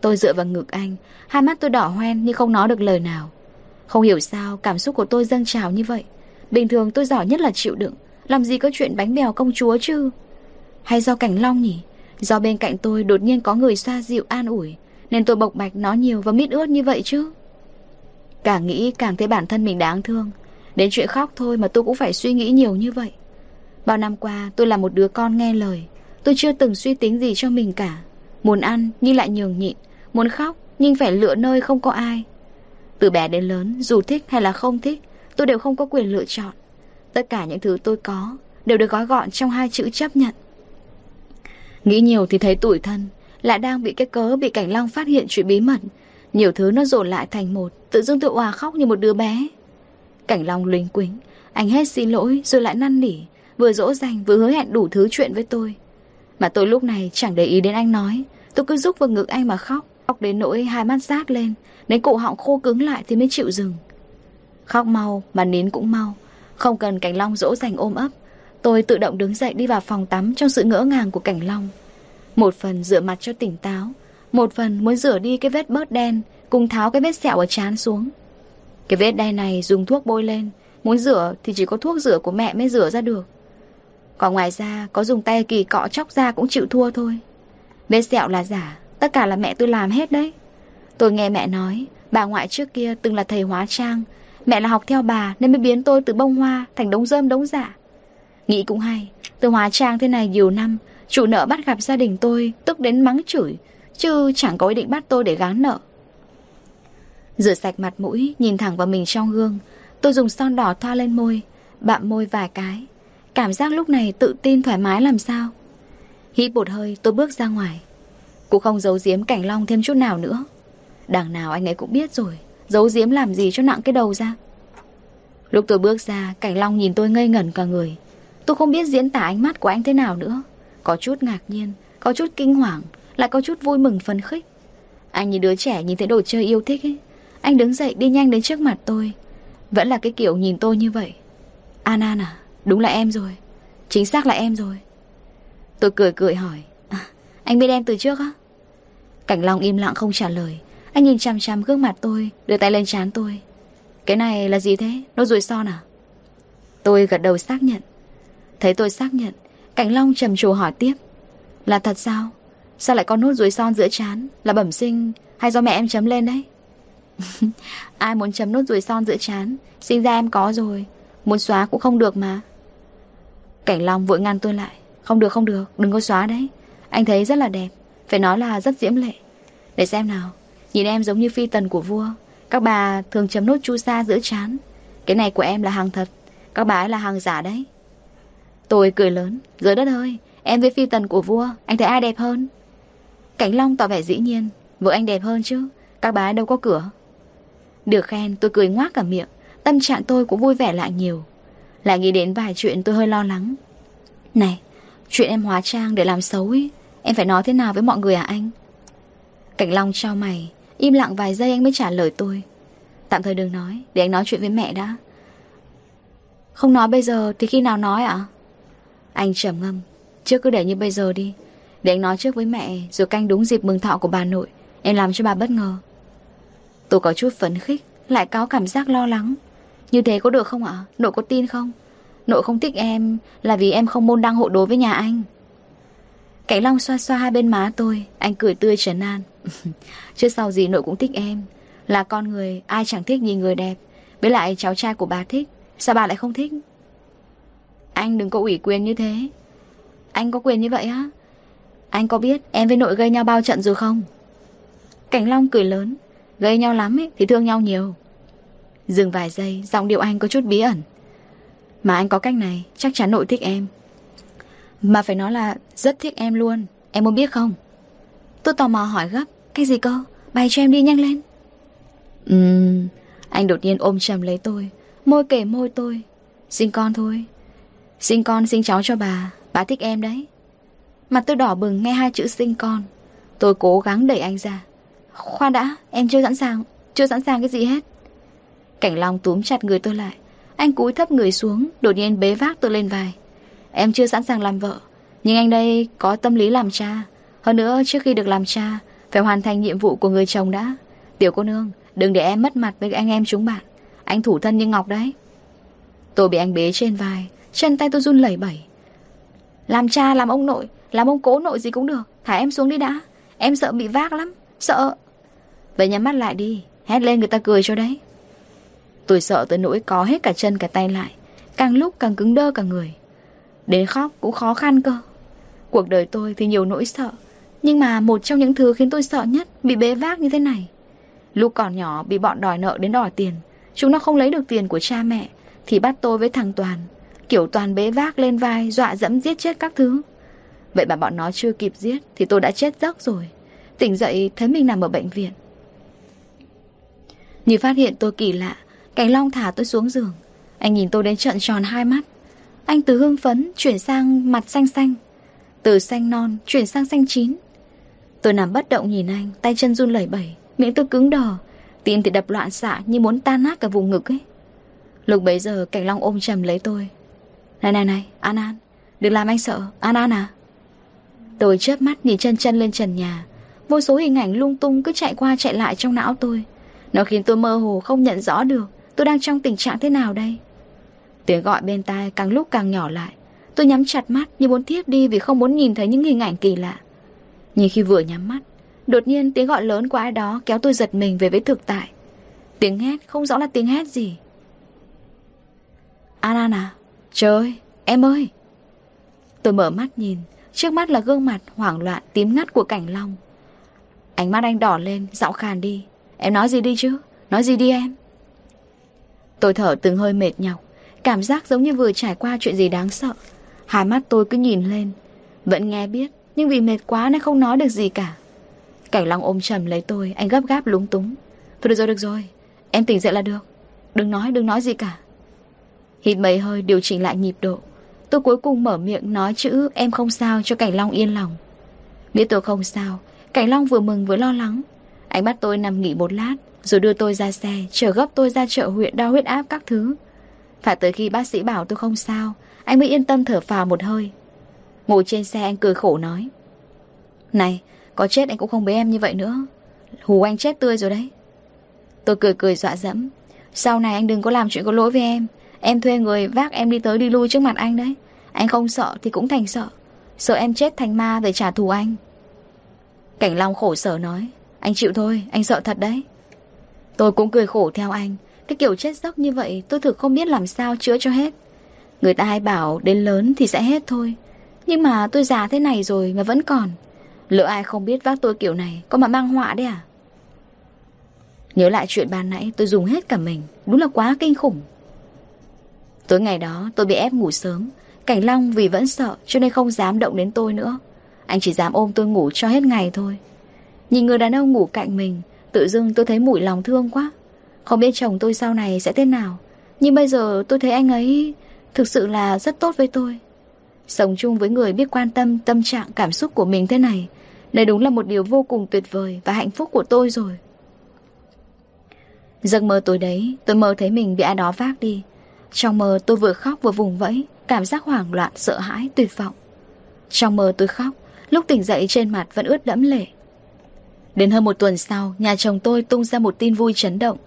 Tôi dựa vào ngực anh. Hai mắt tôi đỏ hoen nhưng không nói được lời nào. Không hiểu sao cảm xúc của tôi dâng trào như vậy. Bình thường tôi giỏi nhất là chịu đựng. Làm gì có chuyện bánh bèo công chúa chứ? Hay do cảnh long nhỉ? Do bên cạnh tôi đột nhiên có người xoa dịu an ủi. Nên tôi bộc bạch nó nhiều và mít ướt như vậy chứ. Càng nghĩ càng thấy bản thân mình đáng thương. Đến chuyện khóc thôi mà tôi cũng phải suy nghĩ nhiều như vậy. Bao năm qua, tôi là một đứa con nghe lời. Tôi chưa từng suy tính gì cho mình cả. Muốn ăn nhưng lại nhường nhịn. Muốn khóc nhưng phải lựa nơi không có ai. Từ bé đến lớn, dù thích hay là không thích, Tôi đều không có quyền lựa chọn. Tất cả những thứ tôi có Đều được gói gọn trong hai chữ chấp nhận. Nghĩ nhiều thì thấy tủi thân. Lại đang bị cái cớ bị Cảnh Long phát hiện chuyện bí mật. Nhiều thứ nó dồn lại thành một, Tự dưng tự hòa khóc như một đứa bé. Cảnh Long lính quính Anh hết xin lỗi, rồi lại năn nỉ, Vừa dỗ dành, vừa hứa hẹn đủ thứ chuyện với tôi. Mà tôi lúc này chẳng để ý đến anh nói, Tôi cứ rúc vào ngực anh mà khóc Khóc đến nỗi hai mắt rát lên, Đến cổ họng khô cứng lại thì mới chịu dừng. Khóc mau mà nín cũng mau, không cần Cảnh Long dỗ dành ôm ấp. Tôi tự động đứng dậy đi vào phòng tắm Trong sự ngỡ ngàng của Cảnh Long. Một phần rửa mặt cho tỉnh táo Một phần muốn rửa đi cái vết bớt đen Cùng tháo cái vết sẹo ở trán xuống. Cái vết đen này dùng thuốc bôi lên Muốn rửa thì chỉ có thuốc rửa của mẹ mới rửa ra được. Còn ngoài ra Có dùng tay kỳ cọ chóc ra cũng chịu thua thôi. Vết sẹo là giả Tất cả là mẹ tôi làm hết đấy. Tôi nghe mẹ nói Bà ngoại trước kia từng là thầy hóa trang. Mẹ là học theo bà nên mới biến tôi từ bông hoa thành đống rơm đống dạ. Nghĩ cũng hay, tôi hóa trang thế này nhiều năm, chủ nợ bắt gặp gia đình tôi tức đến mắng chửi, chứ chẳng có ý định bắt tôi để gán nợ. Rửa sạch mặt mũi, nhìn thẳng vào mình trong gương, Tôi dùng son đỏ thoa lên môi Bạm môi vài cái. Cảm giác lúc này tự tin thoải mái làm sao? Hít một hơi tôi bước ra ngoài. Cũng không giấu giếm cảnh long thêm chút nào nữa. Đằng nào anh ấy cũng biết rồi Giấu giếm làm gì cho nặng cái đầu ra. Lúc tôi bước ra Cảnh long nhìn tôi ngây ngẩn cả người. Tôi không biết diễn tả ánh mắt của anh thế nào nữa. Có chút ngạc nhiên Có chút kinh hoàng Lại có chút vui mừng phấn khích. Anh như đứa trẻ nhìn thấy đồ chơi yêu thích ấy Anh đứng dậy đi nhanh đến trước mặt tôi. Vẫn là cái kiểu nhìn tôi như vậy. An An à Đúng là em rồi. Chính xác là em rồi. Tôi cười cười hỏi à, Anh biết em từ trước á? Cảnh Long im lặng không trả lời. Anh nhìn chăm chăm gương mặt tôi Đưa tay lên trán tôi. Cái này là gì thế? Nốt ruồi son à? Tôi gật đầu xác nhận. Thấy tôi xác nhận Cảnh Long trầm trồ hỏi tiếp. Là thật sao? Sao lại có nốt ruồi son giữa trán? Là bẩm sinh hay do mẹ em chấm lên đấy? Ai muốn chấm nốt ruồi son giữa trán Sinh ra em có rồi. Muốn xóa cũng không được mà. Cảnh Long vội ngăn tôi lại. Không được không được. Đừng có xóa đấy. Anh thấy rất là đẹp. Phải nói là rất diễm lệ. Để xem nào. Nhìn em giống như phi tần của vua. Các bà thường chấm nốt chu sa giữa chán. Cái này của em là hàng thật. Các bà ấy là hàng giả đấy. Tôi cười lớn. Dưới đất ơi, Em với phi tần của vua, Anh thấy ai đẹp hơn? Cảnh Long tỏ vẻ dĩ nhiên. Vợ anh đẹp hơn chứ? Các bà đâu có cửa. Được khen, tôi cười ngoác cả miệng. Tâm trạng tôi cũng vui vẻ lại nhiều. Lại nghĩ đến vài chuyện tôi hơi lo lắng. Này, Chuyện em hóa trang để làm xấu ấy Em phải nói thế nào với mọi người à anh? Cảnh Long trao mày. Im lặng vài giây anh mới trả lời tôi. Tạm thời đừng nói, Để anh nói chuyện với mẹ đã. Không nói bây giờ thì khi nào nói ạ? Anh trầm ngâm Trước cứ để như bây giờ đi Để anh nói trước với mẹ Rồi canh đúng dịp mừng thọ của bà nội Em làm cho bà bất ngờ Tôi có chút phấn khích Lại có cảm giác lo lắng như thế có được không ạ? Nội có tin không? Nội không thích em là vì em không môn đăng hộ đối với nhà anh. Cảnh Long xoa xoa hai bên má tôi, anh cười tươi trấn an. Chứ sau gì nội cũng thích em. Là con người, ai chẳng thích nhìn người đẹp. Với lại cháu trai của bà thích, sao bà lại không thích? Anh đừng có ủy quyền như thế. Anh có quyền như vậy á? Anh có biết em với nội gây nhau bao trận rồi không? Cảnh Long cười lớn, gây nhau lắm ấy, thì thương nhau nhiều. Dừng vài giây Giọng điệu anh có chút bí ẩn. Mà anh có cách này Chắc chắn nội thích em. Mà phải nói là rất thích em luôn. Em muốn biết không? Tôi tò mò hỏi gấp. Cái gì cơ? Bày cho em đi nhanh lên. Ừm Anh đột nhiên ôm chầm lấy tôi. Môi kể môi tôi. Sinh con thôi. Sinh con sinh cháu cho bà. Bà thích em đấy. Mặt tôi đỏ bừng nghe hai chữ sinh con. Tôi cố gắng đẩy anh ra. Khoan đã, Em chưa sẵn sàng, Chưa sẵn sàng cái gì hết. Cảnh Long túm chặt người tôi lại. Anh cúi thấp người xuống, Đột nhiên bế vác tôi lên vai. Em chưa sẵn sàng làm vợ, Nhưng anh đây có tâm lý làm cha. Hơn nữa, trước khi được làm cha, Phải hoàn thành nhiệm vụ của người chồng đã. Tiểu cô nương, Đừng để em mất mặt với anh em chúng bạn. Anh thủ thân như ngọc đấy. Tôi bị anh bế trên vai Chân tay tôi run lẩy bẩy. Làm cha, làm ông nội, Làm ông cố nội gì cũng được. Thả em xuống đi đã. Em sợ bị vác lắm. Sợ. Vậy nhắm mắt lại đi. Hét lên người ta cười cho đấy. Tôi sợ tới nỗi có hết cả chân cả tay lại. Càng lúc càng cứng đơ cả người. Đến khóc cũng khó khăn cơ. Cuộc đời tôi thì nhiều nỗi sợ. Nhưng mà một trong những thứ khiến tôi sợ nhất Bị bế vác như thế này. Lúc còn nhỏ bị bọn đòi nợ đến đòi tiền. Chúng nó không lấy được tiền của cha mẹ Thì bắt tôi với thằng Toàn. Kiểu Toàn bế vác lên vai, Dọa dẫm giết chết các thứ. Vậy mà bọn nó chưa kịp giết Thì tôi đã chết giấc rồi. Tỉnh dậy thấy mình nằm ở bệnh viện. Như phát hiện tôi kỳ lạ Cảnh Long thả tôi xuống giường. Anh nhìn tôi đến trận tròn hai mắt. Anh từ hương phấn chuyển sang mặt xanh xanh. Từ xanh non chuyển sang xanh chín. Tôi nằm bất động nhìn anh, Tay chân run lẩy bẩy, Miệng tôi cứng đờ. Tim thì đập loạn xạ như muốn tan nát cả vùng ngực ấy. Lúc bấy giờ Cảnh Long ôm chầm lấy tôi. Này này này, An An, Đừng làm anh sợ. An An à? Tôi chớp mắt nhìn chân chân lên trần nhà. Vô số hình ảnh lung tung cứ chạy qua chạy lại trong não tôi. Nó khiến tôi mơ hồ không nhận rõ được Tôi đang trong tình trạng thế nào đây. Tiếng gọi bên tai càng lúc càng nhỏ lại. Tôi nhắm chặt mắt như muốn thiếp đi Vì không muốn nhìn thấy những hình ảnh kỳ lạ. Nhưng khi vừa nhắm mắt, Đột nhiên tiếng gọi lớn của ai đó Kéo tôi giật mình về với thực tại. Tiếng hét không rõ là tiếng hét gì. An An à? Trời ơi em ơi. Tôi mở mắt nhìn, Trước mắt là gương mặt hoảng loạn, tím ngắt của cảnh long. Ánh mắt anh đỏ lên, Giọng khàn đi. Em nói gì đi chứ? Nói gì đi em? Tôi thở từng hơi mệt nhọc, Cảm giác giống như vừa trải qua chuyện gì đáng sợ. Hai mắt tôi cứ nhìn lên, Vẫn nghe biết, Nhưng vì mệt quá nên không nói được gì cả. Cảnh Long ôm chầm lấy tôi, Anh gấp gáp lúng túng. Thôi được rồi được rồi, Em tỉnh dậy là được. Đừng nói đừng nói gì cả. Hít mấy hơi điều chỉnh lại nhịp độ. Tôi cuối cùng mở miệng nói chữ Em không sao cho Cảnh Long yên lòng. Biết tôi không sao, Cảnh Long vừa mừng vừa lo lắng. Anh bắt tôi nằm nghỉ một lát, Rồi đưa tôi ra xe, Chở gấp tôi ra chợ huyện đo huyết áp các thứ. Phải tới khi bác sĩ bảo tôi không sao, Anh mới yên tâm thở phào một hơi. Ngồi trên xe anh cười khổ nói, Này, Có chết anh cũng không bế em như vậy nữa. Hù anh chết tươi rồi đấy. Tôi cười cười dọa dẫm, Sau này anh đừng có làm chuyện có lỗi với em. Em thuê người vác em đi tới đi lui trước mặt anh đấy. Anh không sợ thì cũng thành sợ. Sợ em chết thành ma để trả thù anh. Cảnh Long khổ sở nói Anh chịu thôi, anh sợ thật đấy. Tôi cũng cười khổ theo anh. Cái kiểu chết dốc như vậy tôi thực không biết làm sao chữa cho hết. Người ta hay bảo đến lớn thì sẽ hết thôi. Nhưng mà tôi già thế này rồi mà vẫn còn. Lỡ ai không biết vác tôi kiểu này Có mà mang họa đấy à? Nhớ lại chuyện ban nãy tôi dùng hết cả mình Đúng là quá kinh khủng. Tối ngày đó, tôi bị ép ngủ sớm. Cảnh Long vì vẫn sợ cho nên không dám động đến tôi nữa. Anh chỉ dám ôm tôi ngủ cho hết ngày thôi. Nhìn người đàn ông ngủ cạnh mình, Tự dưng tôi thấy mũi lòng thương quá. Không biết chồng tôi sau này sẽ thế nào, Nhưng bây giờ tôi thấy anh ấy Thực sự là rất tốt với tôi. Sống chung với người biết quan tâm Tâm trạng, cảm xúc của mình thế này Đây đúng là một điều vô cùng tuyệt vời Và hạnh phúc của tôi rồi. Giấc mơ tối đấy, Tôi mơ thấy mình bị ai đó vác đi. Trong mơ tôi vừa khóc vừa vùng vẫy Cảm giác hoảng loạn, sợ hãi, tuyệt vọng. Trong mơ tôi khóc Lúc tỉnh dậy trên mặt vẫn ướt đẫm lệ. Đến hơn một tuần sau Nhà chồng tôi tung ra một tin vui chấn động.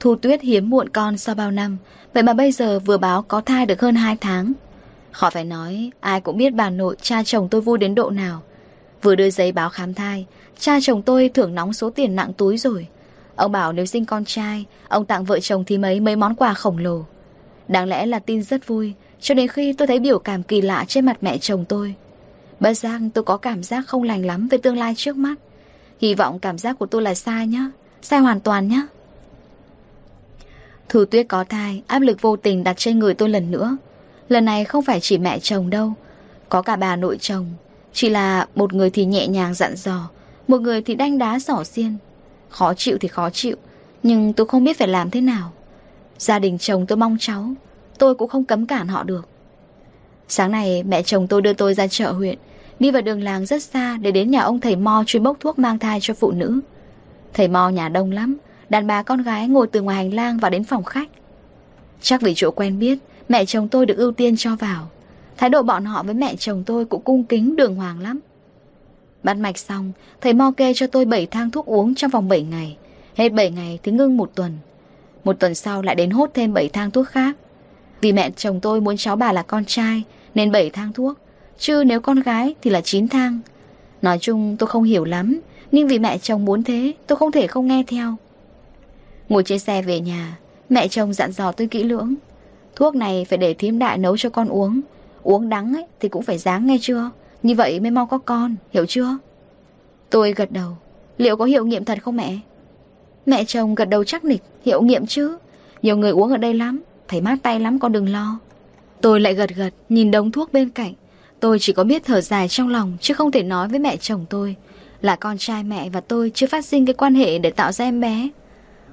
Thu Tuyết hiếm muộn con sau bao năm Vậy mà bây giờ vừa báo có thai được hơn 2 tháng. Khỏi phải nói Ai cũng biết bà nội cha chồng tôi vui đến độ nào. Vừa đưa giấy báo khám thai Cha chồng tôi thưởng nóng số tiền nặng túi rồi. Ông bảo nếu sinh con trai Ông tặng vợ chồng thì mấy mấy món quà khổng lồ. Đáng lẽ là tin rất vui, Cho đến khi tôi thấy biểu cảm kỳ lạ trên mặt mẹ chồng tôi. Bất giác tôi có cảm giác không lành lắm Về tương lai trước mắt. Hy vọng cảm giác của tôi là sai nhá, Sai hoàn toàn nhá. Thủ tuyết có thai, Áp lực vô tình đặt trên người tôi lần nữa. Lần này không phải chỉ mẹ chồng đâu, Có cả bà nội chồng. Chỉ là một người thì nhẹ nhàng dặn dò, Một người thì đanh đá sỏ xiên. Khó chịu thì khó chịu, Nhưng tôi không biết phải làm thế nào. Gia đình chồng tôi mong cháu. Tôi cũng không cấm cản họ được. Sáng nay, mẹ chồng tôi đưa tôi ra chợ huyện. Đi vào đường làng rất xa Để đến nhà ông thầy Mo chuyên bốc thuốc mang thai cho phụ nữ. Thầy Mo nhà đông lắm. Đàn bà con gái ngồi từ ngoài hành lang vào đến phòng khách. Chắc vì chỗ quen biết, Mẹ chồng tôi được ưu tiên cho vào. Thái độ bọn họ với mẹ chồng tôi cũng cung kính đường hoàng lắm. Bắt mạch xong, Thầy Mo kê cho tôi 7 thang thuốc uống trong vòng 7 ngày. Hết 7 ngày thì ngưng một tuần. Một tuần sau lại đến hốt thêm 7 thang thuốc khác. Vì mẹ chồng tôi muốn cháu bà là con trai, Nên 7 thang thuốc. Chứ nếu con gái thì là 9 thang. Nói chung tôi không hiểu lắm, Nhưng vì mẹ chồng muốn thế, Tôi không thể không nghe theo. Ngồi trên xe về nhà, Mẹ chồng dặn dò tôi kỹ lưỡng. Thuốc này phải để thím đại nấu cho con uống. Uống đắng ấy thì cũng phải dáng nghe chưa? Như vậy mới mau có con, Hiểu chưa? Tôi gật đầu. Liệu có hiệu nghiệm thật không mẹ? Mẹ chồng gật đầu chắc nịch Hiệu nghiệm chứ Nhiều người uống ở đây lắm Thấy mát tay lắm con đừng lo. Tôi lại gật gật Nhìn đống thuốc bên cạnh. Tôi chỉ có biết thở dài trong lòng Chứ không thể nói với mẹ chồng tôi Là con trai mẹ và tôi chưa phát sinh cái quan hệ Để tạo ra em bé.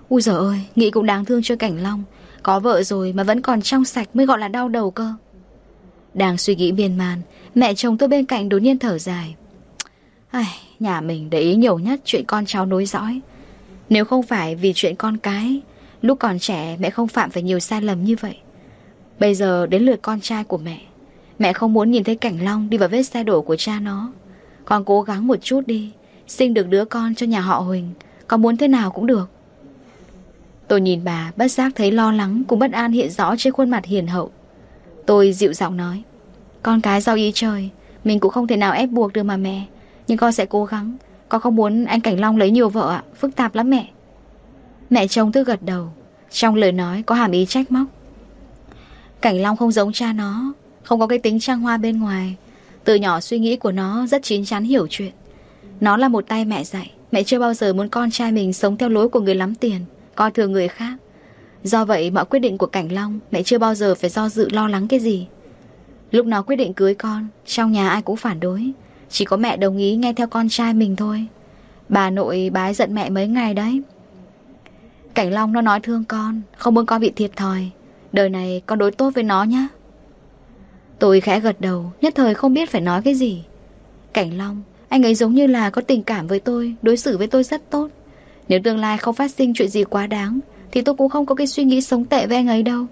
Ui giời ơi Nghĩ cũng đáng thương cho Cảnh Long Có vợ rồi mà vẫn còn trong sạch mới gọi là đau đầu cơ. Đang suy nghĩ miên man Mẹ chồng tôi bên cạnh đột nhiên thở dài. Ai, Nhà mình để ý nhiều nhất chuyện con cháu nối dõi. Nếu không phải vì chuyện con cái, Lúc còn trẻ mẹ không phạm phải nhiều sai lầm như vậy. Bây giờ đến lượt con trai của mẹ Mẹ không muốn nhìn thấy Cảnh Long đi vào vết xe đổ của cha nó. Con cố gắng một chút đi, Sinh được đứa con cho nhà họ Huỳnh, Con muốn thế nào cũng được. Tôi nhìn bà bất giác thấy lo lắng Cùng bất an hiện rõ trên khuôn mặt hiền hậu. Tôi dịu giọng nói, Con cái do ý trời, Mình cũng không thể nào ép buộc được mà mẹ, Nhưng con sẽ cố gắng con không muốn anh Cảnh Long lấy nhiều vợ ạ. Phức tạp lắm mẹ. Mẹ chồng tôi gật đầu. Trong lời nói có hàm ý trách móc. Cảnh Long không giống cha nó, Không có cái tính trang hoa bên ngoài. Từ nhỏ suy nghĩ của nó rất chín chắn hiểu chuyện. Nó là một tay mẹ dạy. Mẹ chưa bao giờ muốn con trai mình sống theo lối của người lắm tiền, Coi thường người khác. Do vậy, mọi quyết định của Cảnh Long, Mẹ chưa bao giờ phải do dự lo lắng cái gì. Lúc nó quyết định cưới con, Trong nhà ai cũng phản đối. Chỉ có mẹ đồng ý nghe theo con trai mình thôi. Bà nội bái giận mẹ mấy ngày đấy. Cảnh Long nó nói thương con, Không muốn con bị thiệt thòi. Đời này con đối tốt với nó nhé Tôi khẽ gật đầu, Nhất thời không biết phải nói cái gì. Cảnh Long, Anh ấy giống như là có tình cảm với tôi, Đối xử với tôi rất tốt. Nếu tương lai không phát sinh chuyện gì quá đáng, Thì tôi cũng không có cái suy nghĩ sống tệ với anh ấy đâu.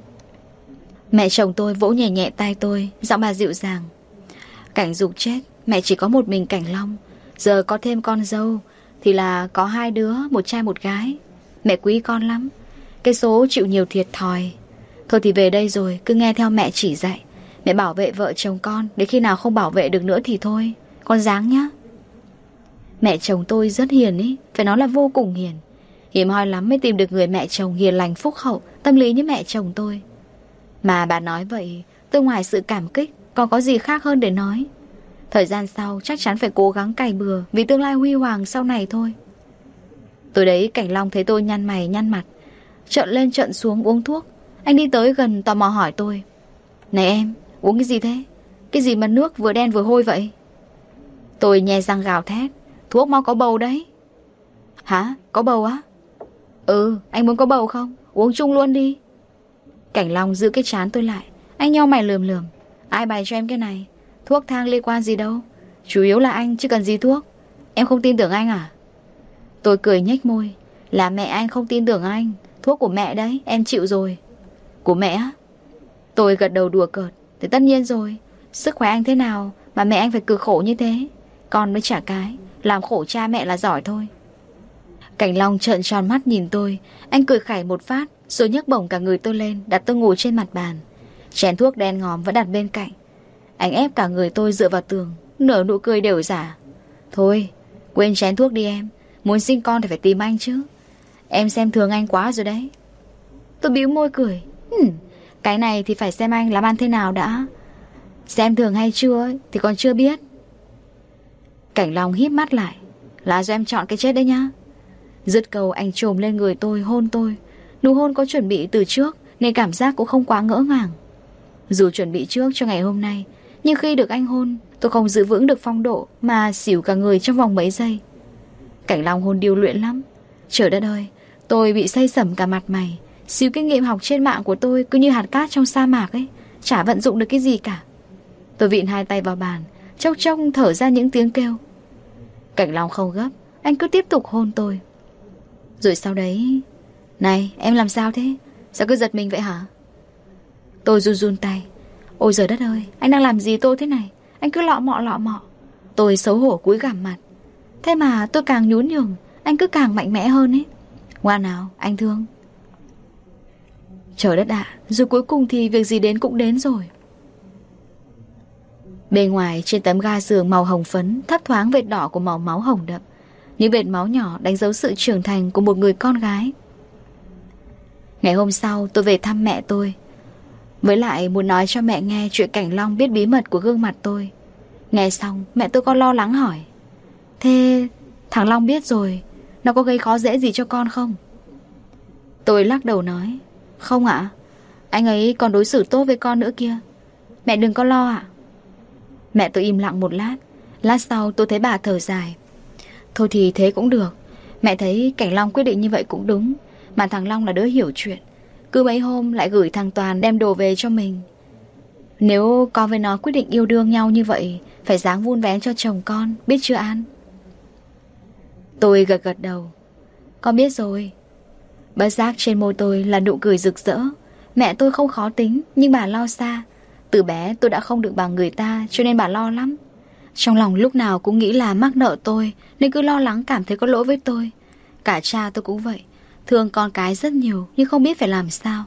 Mẹ chồng tôi vỗ nhẹ nhẹ tay tôi, Giọng bà dịu dàng. Cảnh dục chết. Mẹ chỉ có một mình Cảnh Long. Giờ có thêm con dâu, Thì là có hai đứa, Một trai, một gái. Mẹ quý con lắm. Cái số chịu nhiều thiệt thòi. Thôi thì về đây rồi, Cứ nghe theo mẹ chỉ dạy. Mẹ bảo vệ vợ chồng con Đến khi nào không bảo vệ được nữa thì thôi. Con dáng nhá. Mẹ chồng tôi rất hiền ý, Phải nói là vô cùng hiền. Hiếm hoi lắm mới tìm được người mẹ chồng hiền lành, phúc hậu, Tâm lý như mẹ chồng tôi. Mà bà nói vậy Tôi ngoài sự cảm kích, Còn có gì khác hơn để nói? Thời gian sau, chắc chắn phải cố gắng cày bừa Vì tương lai huy hoàng sau này thôi. Tối đấy, Cảnh Long thấy tôi nhăn mày, nhăn mặt, Trợn lên trợn xuống uống thuốc. Anh đi tới gần, tò mò hỏi tôi, Này em, uống cái gì thế? Cái gì mà nước vừa đen vừa hôi vậy? Tôi nhè răng gào thét, Thuốc mau có bầu đấy. Hả? Có bầu á? Ừ anh muốn có bầu không? Uống chung luôn đi. Cảnh Long giữ cái chán tôi lại, Anh nhau mày lườm lườm, Ai bày cho em cái này? Thuốc thang liên quan gì đâu? Chủ yếu là anh chứ cần gì thuốc. Em không tin tưởng anh à? Tôi cười nhếch môi. Là mẹ anh không tin tưởng anh. Thuốc của mẹ đấy, em chịu rồi. Của mẹ á? Tôi gật đầu đùa cợt. Thì tất nhiên rồi. Sức khỏe anh thế nào Mà mẹ anh phải cực khổ như thế? Con mới trả cái. Làm khổ cha mẹ là giỏi thôi. Cảnh Long trợn tròn mắt nhìn tôi. Anh cười khải một phát, Rồi nhấc bổng cả người tôi lên, Đặt tôi ngồi trên mặt bàn. Chén thuốc đen ngòm vẫn đặt bên cạnh. Anh ép cả người tôi dựa vào tường Nở nụ cười đều giả. Thôi quên chén thuốc đi em Muốn sinh con thì phải tìm anh chứ. Em xem thường anh quá rồi đấy. Tôi bĩu môi cười. Hmm, Cái này thì phải xem anh làm ăn thế nào đã. Xem thường hay chưa Thì còn chưa biết. Cảnh Long híp mắt lại. Là do em chọn cái chết đấy nhá. Dứt cầu anh trồm lên người tôi hôn tôi. Nụ hôn có chuẩn bị từ trước Nên cảm giác cũng không quá ngỡ ngàng. Dù chuẩn bị trước cho ngày hôm nay nhưng khi được anh hôn, Tôi không giữ vững được phong độ Mà xỉu cả người trong vòng mấy giây. Cảnh Long hôn điêu luyện lắm. Trời đất ơi, Tôi bị say sẩm cả mặt mày. Xíu kinh nghiệm học trên mạng của tôi Cứ như hạt cát trong sa mạc ấy, Chả vận dụng được cái gì cả. Tôi vịn hai tay vào bàn, Chốc chốc thở ra những tiếng kêu. Cảnh Long không gấp, Anh cứ tiếp tục hôn tôi. Rồi sau đấy, Này, em làm sao thế? Sao cứ giật mình vậy hả? Tôi run run tay. Ôi giời đất ơi, Anh đang làm gì tôi thế này? Anh cứ lọ mọ lọ mọ. Tôi xấu hổ cúi gằm mặt. Thế mà tôi càng nhún nhường, Anh cứ càng mạnh mẽ hơn ấy. Ngoan nào, anh thương. Trời đất ạ Rồi cuối cùng thì việc gì đến cũng đến rồi. Bên ngoài, trên tấm ga giường màu hồng phấn, Thấp thoáng vệt đỏ của màu máu hồng đậm. Những vệt máu nhỏ đánh dấu sự trưởng thành Của một người con gái. Ngày hôm sau, tôi về thăm mẹ tôi. Với lại muốn nói cho mẹ nghe Chuyện Cảnh Long biết bí mật của gương mặt tôi. Nghe xong, mẹ tôi có lo lắng hỏi. Thế, thằng Long biết rồi, Nó có gây khó dễ gì cho con không? Tôi lắc đầu nói. Không ạ, Anh ấy còn đối xử tốt với con nữa kia Mẹ đừng có lo ạ. Mẹ tôi im lặng một lát. Lát sau tôi thấy bà thở dài. Thôi thì thế cũng được. Mẹ thấy Cảnh Long quyết định như vậy cũng đúng. Mà thằng Long là đứa hiểu chuyện. Cứ mấy hôm lại gửi thằng Toàn đem đồ về cho mình. Nếu con với nó quyết định yêu đương nhau như vậy, Phải dáng vun vén cho chồng con, Biết chưa An? Tôi gật gật đầu. Con biết rồi. Bất giác trên môi tôi là nụ cười rực rỡ. Mẹ tôi không khó tính, Nhưng bà lo xa. Từ bé tôi đã không được bằng người ta, Cho nên bà lo lắm. Trong lòng lúc nào cũng nghĩ là mắc nợ tôi, Nên cứ lo lắng cảm thấy có lỗi với tôi. Cả cha tôi cũng vậy. Thương con cái rất nhiều Nhưng không biết phải làm sao.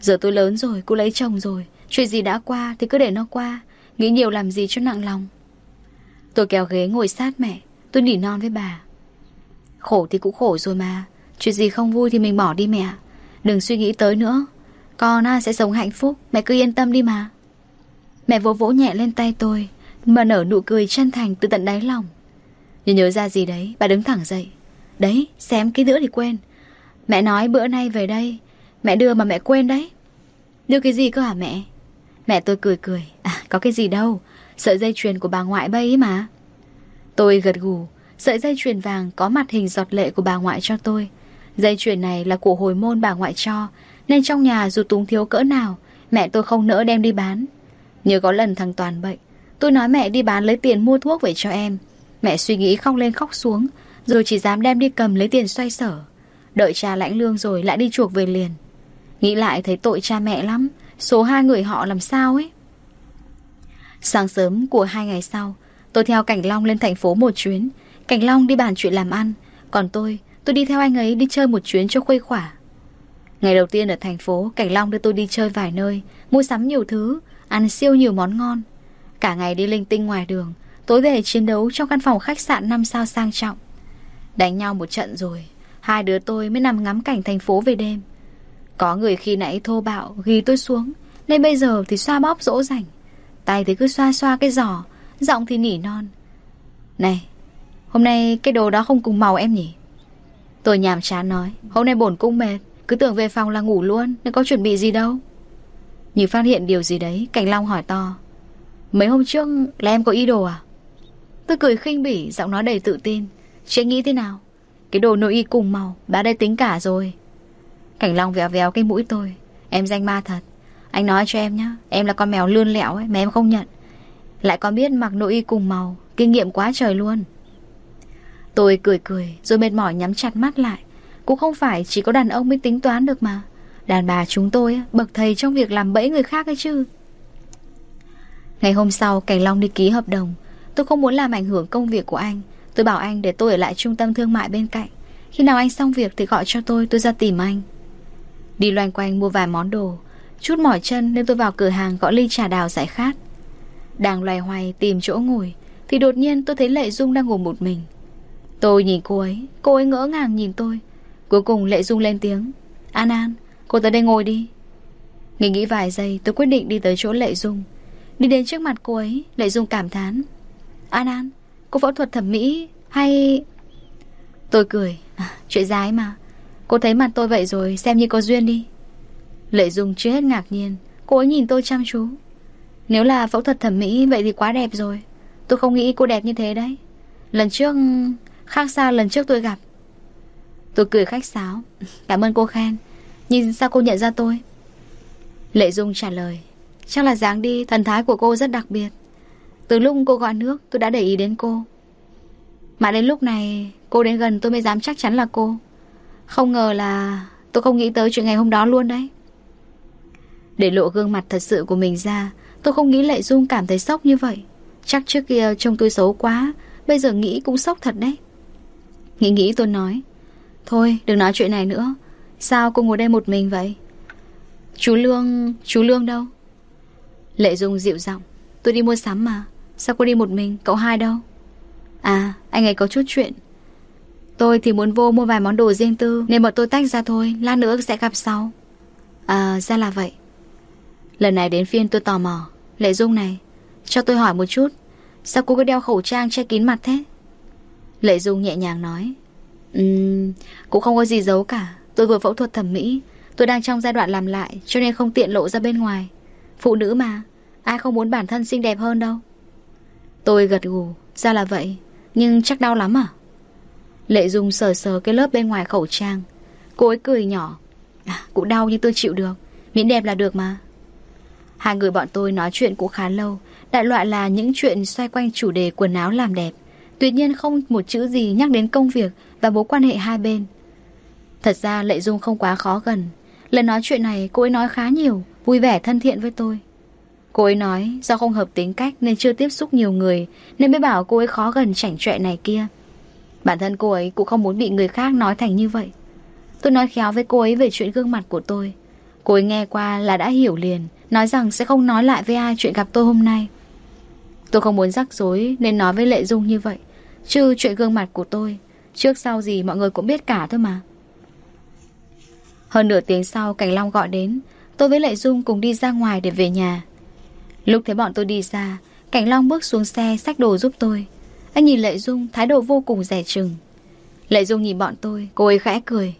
Giờ tôi lớn rồi, cô lấy chồng rồi. Chuyện gì đã qua thì cứ để nó qua. Nghĩ nhiều làm gì cho nặng lòng. Tôi kéo ghế ngồi sát mẹ. Tôi nỉ non với bà. Khổ thì cũng khổ rồi mà. Chuyện gì không vui thì mình bỏ đi mẹ. Đừng suy nghĩ tới nữa. Con sẽ sống hạnh phúc. Mẹ cứ yên tâm đi mà. Mẹ vỗ vỗ nhẹ lên tay tôi Mà nở nụ cười chân thành từ tận đáy lòng. Nhớ nhớ ra gì đấy Bà đứng thẳng dậy. Đấy xem cái nữa thì quên Mẹ nói bữa nay về đây. Mẹ đưa mà mẹ quên đấy. Đưa cái gì cơ hả mẹ? Mẹ tôi cười cười. À có cái gì đâu. Sợi dây chuyền của bà ngoại bay ấy mà. Tôi gật gù. Sợi dây chuyền vàng có mặt hình giọt lệ của bà ngoại cho tôi. Dây chuyền này là của hồi môn bà ngoại cho, Nên trong nhà dù túng thiếu cỡ nào, Mẹ tôi không nỡ đem đi bán. Nhớ có lần thằng Toàn bệnh, Tôi nói mẹ đi bán lấy tiền mua thuốc về cho em. Mẹ suy nghĩ khóc lên khóc xuống, Rồi chỉ dám đem đi cầm lấy tiền xoay sở. Đợi cha lãnh lương rồi lại đi chuộc về liền. Nghĩ lại thấy tội cha mẹ lắm Số hai người họ làm sao ấy? Sáng sớm của hai ngày sau Tôi theo Cảnh Long lên thành phố một chuyến. Cảnh Long đi bàn chuyện làm ăn Còn tôi, tôi đi theo anh ấy đi chơi một chuyến cho khuây khỏa. Ngày đầu tiên ở thành phố Cảnh Long đưa tôi đi chơi vài nơi Mua sắm nhiều thứ Ăn siêu nhiều món ngon. Cả ngày đi linh tinh ngoài đường Tối về chiến đấu trong căn phòng khách sạn 5 sao sang trọng. Đánh nhau một trận rồi. Hai đứa tôi mới nằm ngắm cảnh thành phố về đêm. Có người khi nãy thô bạo Ghi tôi xuống, Nên bây giờ thì xoa bóp dỗ dành. Tay thì cứ xoa xoa cái giỏ, Giọng thì nỉ non. Này, Hôm nay cái đồ đó không cùng màu em nhỉ? Tôi nhàm chán nói, Hôm nay bổn cung mệt, Cứ tưởng về phòng là ngủ luôn, Nên có chuẩn bị gì đâu. Như phát hiện điều gì đấy, Cảnh Long hỏi to. Mấy hôm trước là em có ý đồ à? Tôi cười khinh bỉ, Giọng nói đầy tự tin. Chị nghĩ thế nào? Cái đồ nội y cùng màu Bà đây tính cả rồi. Cảnh Long vèo véo cái mũi tôi. Em danh ma thật. Anh nói cho em nhá, Em là con mèo lươn lẹo ấy, Mà em không nhận. Lại còn biết mặc nội y cùng màu, Kinh nghiệm quá trời luôn. Tôi cười cười, Rồi mệt mỏi nhắm chặt mắt lại. Cũng không phải chỉ có đàn ông mới tính toán được mà. Đàn bà chúng tôi bậc thầy trong việc làm bẫy người khác ấy chứ. Ngày hôm sau, Cảnh Long đi ký hợp đồng. Tôi không muốn làm ảnh hưởng công việc của anh. Tôi bảo anh để tôi ở lại trung tâm thương mại bên cạnh. Khi nào anh xong việc thì gọi cho tôi Tôi ra tìm anh. Đi loanh quanh mua vài món đồ Chút mỏi chân nên tôi vào cửa hàng gọi ly trà đào giải khát. Đang loay hoay tìm chỗ ngồi Thì đột nhiên tôi thấy Lệ Dung đang ngồi một mình. Tôi nhìn cô ấy Cô ấy ngỡ ngàng nhìn tôi. Cuối cùng Lệ Dung lên tiếng An An, cô tới đây ngồi đi. Nghĩ nghĩ vài giây tôi quyết định đi tới chỗ Lệ Dung. Đi đến trước mặt cô ấy Lệ Dung cảm thán An An, cô phẫu thuật thẩm mỹ hay... Tôi cười. À, Chuyện dài mà. Cô thấy mặt tôi vậy rồi xem như có duyên đi. Lệ Dung chưa hết ngạc nhiên. Cô ấy nhìn tôi chăm chú. Nếu là phẫu thuật thẩm mỹ vậy thì quá đẹp rồi. Tôi không nghĩ cô đẹp như thế đấy. Lần trước Khác xa lần trước tôi gặp. Tôi cười khách sáo. Cảm ơn cô khen. Nhìn sao cô nhận ra tôi? Lệ Dung trả lời. Chắc là dáng đi thần thái của cô rất đặc biệt. Từ lúc cô gọi nước, tôi đã để ý đến cô. Mà đến lúc này, Cô đến gần tôi mới dám chắc chắn là cô. Không ngờ là Tôi không nghĩ tới chuyện ngày hôm đó luôn đấy. Để lộ gương mặt thật sự của mình ra, Tôi không nghĩ Lệ Dung cảm thấy sốc như vậy. Chắc trước kia trông tôi xấu quá, Bây giờ nghĩ cũng sốc thật đấy. Nghĩ nghĩ tôi nói, Thôi, đừng nói chuyện này nữa. Sao cô ngồi đây một mình vậy? Chú Lương Chú Lương đâu? Lệ Dung dịu giọng, Tôi đi mua sắm mà. Sao cô đi một mình? Cậu hai đâu? À anh ấy có chút chuyện. Tôi thì muốn vô mua vài món đồ riêng tư. Nên bọn tôi tách ra thôi Lát nữa sẽ gặp sau. À ra là vậy. Lần này đến phiên tôi tò mò. Lệ Dung này Cho tôi hỏi một chút. Sao cô cứ đeo khẩu trang che kín mặt thế? Lệ Dung nhẹ nhàng nói. Um, Cũng không có gì giấu cả. Tôi vừa phẫu thuật thẩm mỹ. Tôi đang trong giai đoạn làm lại Cho nên không tiện lộ ra bên ngoài. Phụ nữ mà Ai không muốn bản thân xinh đẹp hơn đâu. Tôi gật gù Ra là vậy Nhưng chắc đau lắm à? Lệ Dung sờ sờ cái lớp bên ngoài khẩu trang. Cô ấy cười nhỏ. À, Cũng đau nhưng tôi chịu được. Miễn đẹp là được mà. Hai người bọn tôi nói chuyện cũng khá lâu. Đại loại là những chuyện xoay quanh chủ đề quần áo làm đẹp. Tuy nhiên không một chữ gì nhắc đến công việc Và mối quan hệ hai bên. Thật ra Lệ Dung không quá khó gần. Lần nói chuyện này cô ấy nói khá nhiều Vui vẻ thân thiện với tôi. Cô ấy nói, do không hợp tính cách Nên chưa tiếp xúc nhiều người, Nên mới bảo cô ấy khó gần chảnh chọe này kia. Bản thân cô ấy cũng không muốn bị người khác nói thành như vậy. Tôi nói khéo với cô ấy về chuyện gương mặt của tôi. Cô ấy nghe qua là đã hiểu liền, Nói rằng sẽ không nói lại với ai chuyện gặp tôi hôm nay. Tôi không muốn rắc rối Nên nói với Lệ Dung như vậy, Chứ chuyện gương mặt của tôi, Trước sau gì mọi người cũng biết cả thôi mà. Hơn nửa tiếng sau, Cảnh Long gọi đến, Tôi với Lệ Dung cùng đi ra ngoài để về nhà. Lúc thấy bọn tôi đi xa Cảnh Long bước xuống xe xách đồ giúp tôi. Anh nhìn Lệ Dung thái độ vô cùng rẻ chừng. Lệ Dung nhìn bọn tôi Cô ấy khẽ cười.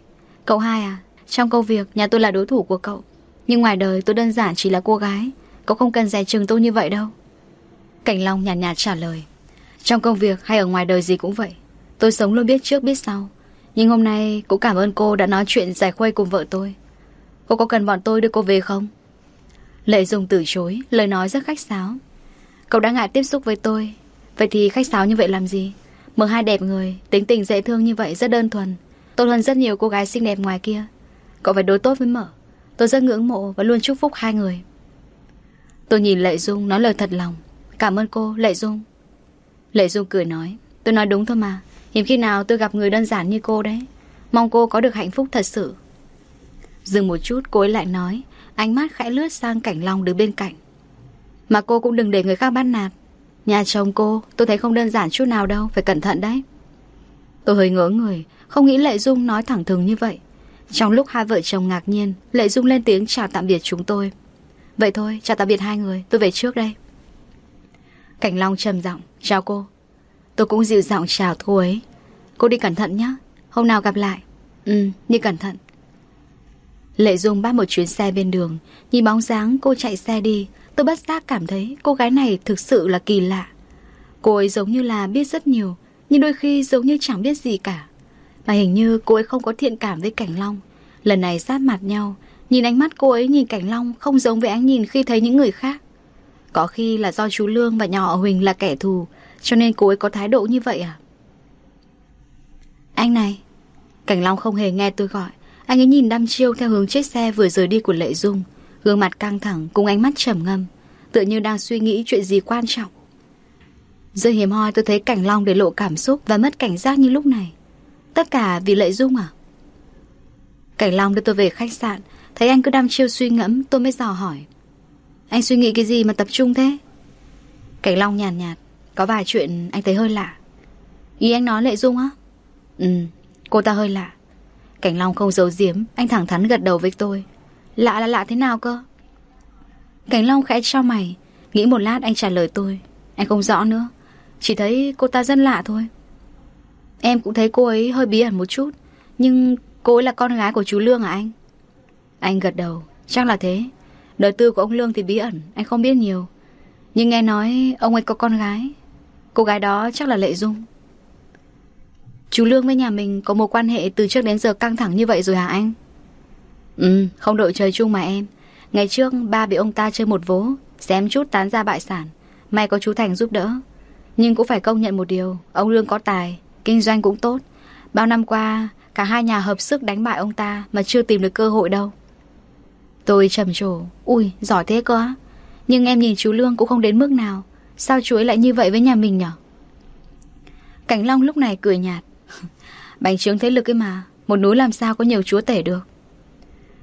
Cậu hai à Trong công việc nhà tôi là đối thủ của cậu. Nhưng ngoài đời tôi đơn giản chỉ là cô gái. Cậu không cần rẻ chừng tôi như vậy đâu. Cảnh Long nhàn nhạt, nhạt trả lời. Trong công việc hay ở ngoài đời gì cũng vậy. Tôi sống luôn biết trước biết sau. Nhưng hôm nay cũng cảm ơn cô đã nói chuyện giải khuây cùng vợ tôi. Cô có cần bọn tôi đưa cô về không? Lệ Dung từ chối Lời nói rất khách sáo. Cậu đã ngại tiếp xúc với tôi. Vậy thì khách sáo như vậy làm gì? Mở hai đẹp người Tính tình dễ thương như vậy rất đơn thuần. Tốt hơn rất nhiều cô gái xinh đẹp ngoài kia. Cậu phải đối tốt với mở. Tôi rất ngưỡng mộ và luôn chúc phúc hai người. Tôi nhìn Lệ Dung nói lời thật lòng. Cảm ơn cô, Lệ Dung. Lệ Dung cười nói. Tôi nói đúng thôi mà. Hiếm khi nào tôi gặp người đơn giản như cô đấy. Mong cô có được hạnh phúc thật sự. Dừng một chút cô ấy lại nói. Ánh mắt khẽ lướt sang cảnh long đứng bên cạnh. Mà cô cũng đừng để người khác bắt nạt. Nhà chồng cô, tôi thấy không đơn giản chút nào đâu, Phải cẩn thận đấy. Tôi hơi ngỡ người, Không nghĩ Lệ Dung nói thẳng thừng như vậy. Trong lúc hai vợ chồng ngạc nhiên, Lệ Dung lên tiếng chào tạm biệt chúng tôi. Vậy thôi, chào tạm biệt hai người, Tôi về trước đây. Cảnh Long trầm giọng, Chào cô. Tôi cũng dịu giọng chào cô ấy. Cô đi cẩn thận nhé Hôm nào gặp lại. Ừ đi cẩn thận. Lệ Dung bắt một chuyến xe bên đường, Nhìn bóng dáng cô chạy xe đi. Tôi bất giác cảm thấy cô gái này thực sự là kỳ lạ. Cô ấy giống như là biết rất nhiều, Nhưng đôi khi giống như chẳng biết gì cả. Mà hình như cô ấy không có thiện cảm với Cảnh Long. Lần này sát mặt nhau, Nhìn ánh mắt cô ấy nhìn Cảnh Long Không giống với ánh nhìn khi thấy những người khác. Có khi là do chú Lương và nhỏ Huỳnh là kẻ thù, Cho nên cô ấy có thái độ như vậy à? Anh này, Cảnh Long không hề nghe tôi gọi. Anh ấy nhìn đăm chiêu theo hướng chiếc xe vừa rời đi của Lệ Dung. Gương mặt căng thẳng cùng ánh mắt trầm ngâm Tựa như đang suy nghĩ chuyện gì quan trọng. Rất hiếm hoi tôi thấy Cảnh Long để lộ cảm xúc Và mất cảnh giác như lúc này. Tất cả vì Lệ Dung à? Cảnh Long đưa tôi về khách sạn Thấy anh cứ đăm chiêu suy ngẫm Tôi mới dò hỏi. Anh suy nghĩ cái gì mà tập trung thế? Cảnh Long nhàn nhạt, nhạt Có vài chuyện anh thấy hơi lạ. Ý anh nói Lệ Dung á? Ừ cô ta hơi lạ. Cảnh Long không giấu giếm, Anh thẳng thắn gật đầu với tôi. Lạ là lạ thế nào cơ? Cảnh Long khẽ cho mày. Nghĩ một lát anh trả lời tôi. Anh không rõ nữa. Chỉ thấy cô ta rất lạ thôi. Em cũng thấy cô ấy hơi bí ẩn một chút. Nhưng cô ấy là con gái của chú Lương à anh? Anh gật đầu. Chắc là thế. Đời tư của ông Lương thì bí ẩn, Anh không biết nhiều. Nhưng nghe nói ông ấy có con gái. Cô gái đó chắc là Lệ Dung. Chú Lương với nhà mình có một quan hệ từ trước đến giờ căng thẳng như vậy rồi hả anh? Ừ, không đội trời chung mà em. Ngày trước ba bị ông ta chơi một vố, xém chút tán ra bại sản. May có chú Thành giúp đỡ. Nhưng cũng phải công nhận một điều, ông Lương có tài, kinh doanh cũng tốt. Bao năm qua, cả hai nhà hợp sức đánh bại ông ta mà chưa tìm được cơ hội đâu. Tôi trầm trồ, ui, giỏi thế cơ á. Nhưng em nhìn chú Lương cũng không đến mức nào. Sao chú ấy lại như vậy với nhà mình nhở? Cảnh Long lúc này cười nhạt. Bành trướng thế lực ấy mà, một núi làm sao có nhiều chúa tể được.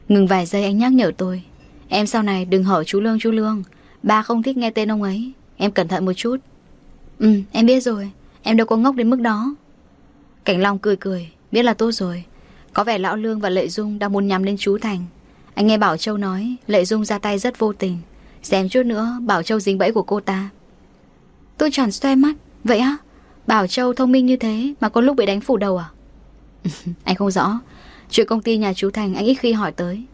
Ngừng vài giây anh nhắc nhở tôi. Em sau này đừng hỏi chú Lương chú Lương. Ba không thích nghe tên ông ấy. Em cẩn thận một chút. Ừ em biết rồi. Em đâu có ngốc đến mức đó. Cảnh Long cười cười. Biết là tốt rồi. Có vẻ Lão Lương và Lệ Dung đang muốn nhắm đến chú Thành. Anh nghe Bảo Châu nói Lệ Dung ra tay rất vô tình. Xem chút nữa Bảo Châu dính bẫy của cô ta. Tôi tròn xoe mắt. Vậy á? Bảo Châu thông minh như thế Mà có lúc bị đánh phủ đầu à? Anh không rõ. Chuyện công ty nhà chú Thành anh ít khi hỏi tới.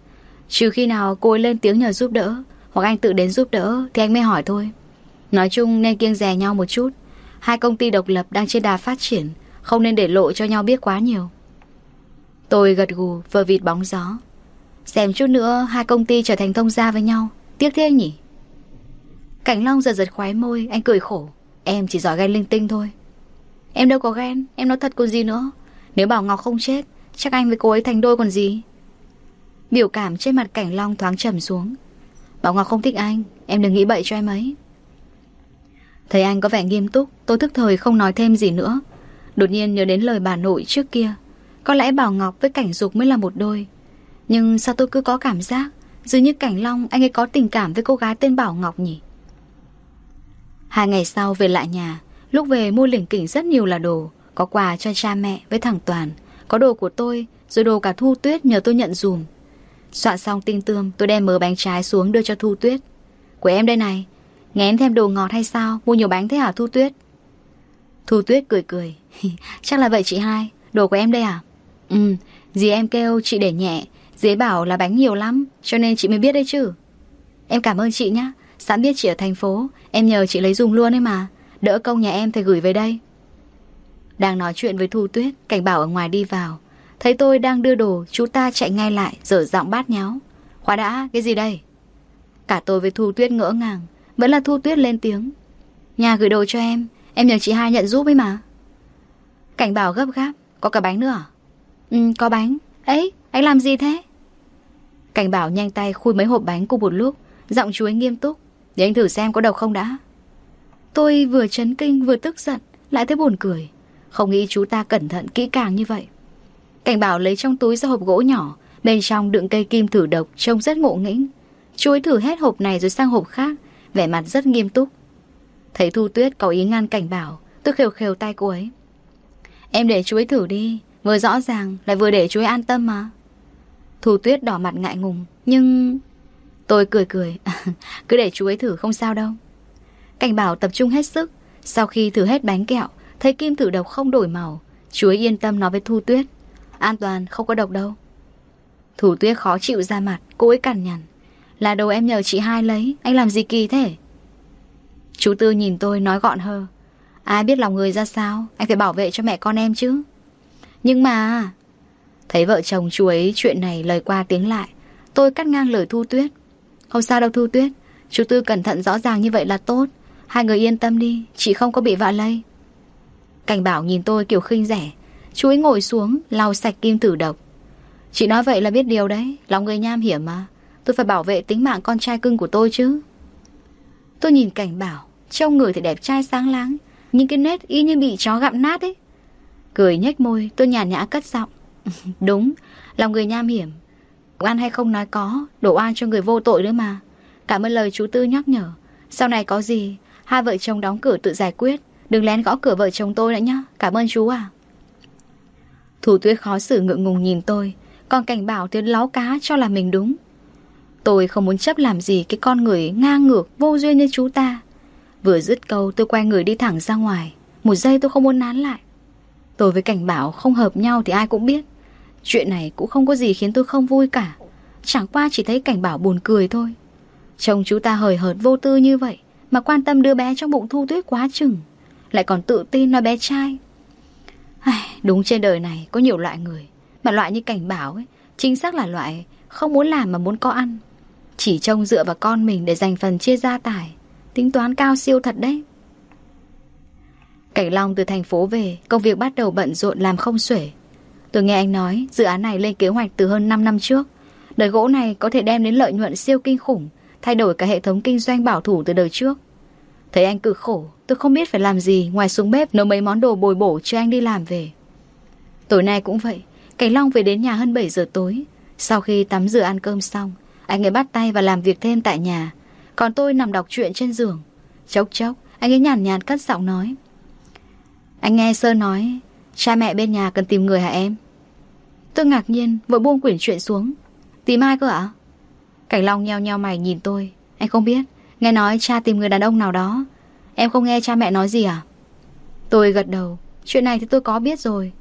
Trừ khi nào cô ấy lên tiếng nhờ giúp đỡ, Hoặc anh tự đến giúp đỡ Thì anh mới hỏi thôi. Nói chung nên kiêng rè nhau một chút. Hai công ty độc lập đang trên đà phát triển, Không nên để lộ cho nhau biết quá nhiều. Tôi gật gù, vờ vịt bóng gió. Xem chút nữa Hai công ty trở thành thông gia với nhau, Tiếc thế nhỉ? Cảnh Long giật giật khoái môi, Anh cười khổ. Em chỉ giỏi ghen linh tinh thôi. Em đâu có ghen, Em nói thật còn gì nữa. Nếu Bảo Ngọc không chết, Chắc anh với cô ấy thành đôi còn gì? Biểu cảm trên mặt cảnh long thoáng trầm xuống. Bảo Ngọc không thích anh, Em đừng nghĩ bậy cho em ấy. Thấy anh có vẻ nghiêm túc, Tôi thức thời không nói thêm gì nữa. Đột nhiên nhớ đến lời bà nội trước kia. Có lẽ Bảo Ngọc với Cảnh Dục mới là một đôi. Nhưng sao tôi cứ có cảm giác, Dường như Cảnh Long, anh ấy có tình cảm với cô gái tên Bảo Ngọc nhỉ? Hai ngày sau về lại nhà, Lúc về mua lỉnh kỉnh rất nhiều là đồ. Có quà cho cha mẹ với thằng Toàn. Có đồ của tôi, Rồi đồ cả Thu Tuyết nhờ tôi nhận dùm. Soạn xong tinh tươm, tôi đem mớ bánh trái xuống đưa cho Thu Tuyết. Của em đây này Nghe thêm đồ ngọt hay sao? Mua nhiều bánh thế hả Thu Tuyết? Thu Tuyết cười cười. Chắc là vậy chị hai. Đồ của em đây à? Ừ Dì em kêu chị để nhẹ. Dế bảo là bánh nhiều lắm, Cho nên chị mới biết đấy chứ. Em cảm ơn chị nhé Sẵn biết chị ở thành phố, Em nhờ chị lấy dùng luôn ấy mà. Đỡ công nhà em thì gửi về đây. Đang nói chuyện với Thu Tuyết, Cảnh bảo ở ngoài đi vào. Thấy tôi đang đưa đồ, Chú ta chạy ngay lại, Dở giọng bát nháo. Khoa đã, cái gì đây? Cả tôi với Thu Tuyết ngỡ ngàng. Vẫn là Thu Tuyết lên tiếng. Nhà gửi đồ cho em Em nhờ chị hai nhận giúp ấy mà. Cảnh bảo gấp gáp, Có cả bánh nữa à? Ừ có bánh. Ấy, anh làm gì thế? Cảnh bảo nhanh tay khui mấy hộp bánh cùng một lúc, Giọng chú ấy nghiêm túc. Để anh thử xem có độc không đã. Tôi vừa chấn kinh, vừa tức giận, Lại thấy buồn cười. Không nghĩ chú ta cẩn thận kỹ càng như vậy. Cảnh bảo lấy trong túi ra hộp gỗ nhỏ, Bên trong đựng cây kim thử độc Trông rất ngộ nghĩnh. Chú ấy thử hết hộp này rồi sang hộp khác, Vẻ mặt rất nghiêm túc. Thấy Thu Tuyết có ý ngăn cảnh bảo, Tôi khều khều tay cô ấy. Em để chú ấy thử đi, Vừa rõ ràng lại vừa để chú ấy an tâm mà. Thu Tuyết đỏ mặt ngại ngùng, Nhưng Tôi cười cười, Cứ để chú ấy thử không sao đâu. Cảnh bảo tập trung hết sức, Sau khi thử hết bánh kẹo Thấy kim thử độc không đổi màu, Chú ấy yên tâm nói với Thu Tuyết. An toàn, không có độc đâu. Thủ Tuyết khó chịu ra mặt, Cô ấy cằn nhằn. Là đồ em nhờ chị hai lấy, Anh làm gì kỳ thế? Chú Tư nhìn tôi nói gọn hơ Ai biết lòng người ra sao, Anh phải bảo vệ cho mẹ con em chứ. Nhưng mà, Thấy vợ chồng chú ấy chuyện này lời qua tiếng lại, Tôi cắt ngang lời Thu Tuyết. Không sao đâu Thu Tuyết, Chú Tư cẩn thận rõ ràng như vậy là tốt. Hai người yên tâm đi, Chị không có bị vạ lây. Cảnh bảo nhìn tôi kiểu khinh rẻ. Chú ấy ngồi xuống, lau sạch kim tử độc. Chị nói vậy là biết điều đấy, Lòng người nham hiểm mà. Tôi phải bảo vệ tính mạng con trai cưng của tôi chứ. Tôi nhìn cảnh bảo, Trông người thì đẹp trai sáng láng, Nhưng cái nét y như bị chó gặm nát ấy. Cười nhếch môi, tôi nhàn nhã cất giọng. Đúng, Lòng người nham hiểm. Oan hay không nói có, Đổ oan cho người vô tội nữa mà. Cảm ơn lời chú Tư nhắc nhở. Sau này có gì, Hai vợ chồng đóng cửa tự giải quyết. Đừng lén gõ cửa vợ chồng tôi nữa nhá. Cảm ơn chú à Thủ tuyết khó xử ngượng ngùng nhìn tôi. Còn cảnh bảo tiếng láo cá cho là mình đúng. Tôi không muốn chấp làm gì Cái con người ngang ngược vô duyên như chú ta. Vừa dứt câu, tôi quay người đi thẳng ra ngoài. Một giây tôi không muốn nán lại. Tôi với cảnh bảo không hợp nhau thì ai cũng biết. Chuyện này cũng không có gì khiến tôi không vui cả. Chẳng qua chỉ thấy cảnh bảo buồn cười thôi. Chồng chú ta hời hợt vô tư như vậy, Mà quan tâm đứa bé trong bụng thu tuyết quá chừng. Lại còn tự tin nói bé trai. Ai, Đúng trên đời này có nhiều loại người Mà loại như cảnh bảo ấy Chính xác là loại không muốn làm mà muốn có ăn. Chỉ trông dựa vào con mình để dành phần chia gia tài Tính toán cao siêu thật đấy. Cảnh Long từ thành phố về Công việc bắt đầu bận rộn làm không xuể. Tôi nghe anh nói Dự án này lên kế hoạch từ hơn 5 năm trước. Đời gỗ này có thể đem đến lợi nhuận siêu kinh khủng Thay đổi cả hệ thống kinh doanh bảo thủ từ đời trước. Thấy anh cực khổ, Tôi không biết phải làm gì, Ngoài xuống bếp nấu mấy món đồ bồi bổ cho anh đi làm về. Tối nay cũng vậy, Cảnh Long về đến nhà hơn 7 giờ tối. Sau khi tắm rửa ăn cơm xong, Anh ấy bắt tay và làm việc thêm tại nhà. Còn tôi nằm đọc truyện trên giường. Chốc chốc, Anh ấy nhàn nhạt cất giọng nói. Anh nghe Sơ nói, Cha mẹ bên nhà cần tìm người hả em? Tôi ngạc nhiên, vội buông quyển chuyện xuống. Tìm ai cơ ạ? Cảnh Long nheo nheo mày nhìn tôi. Anh không biết Nghe nói cha tìm người đàn ông nào đó. Em không nghe cha mẹ nói gì à? Tôi gật đầu. Chuyện này thì tôi có biết rồi.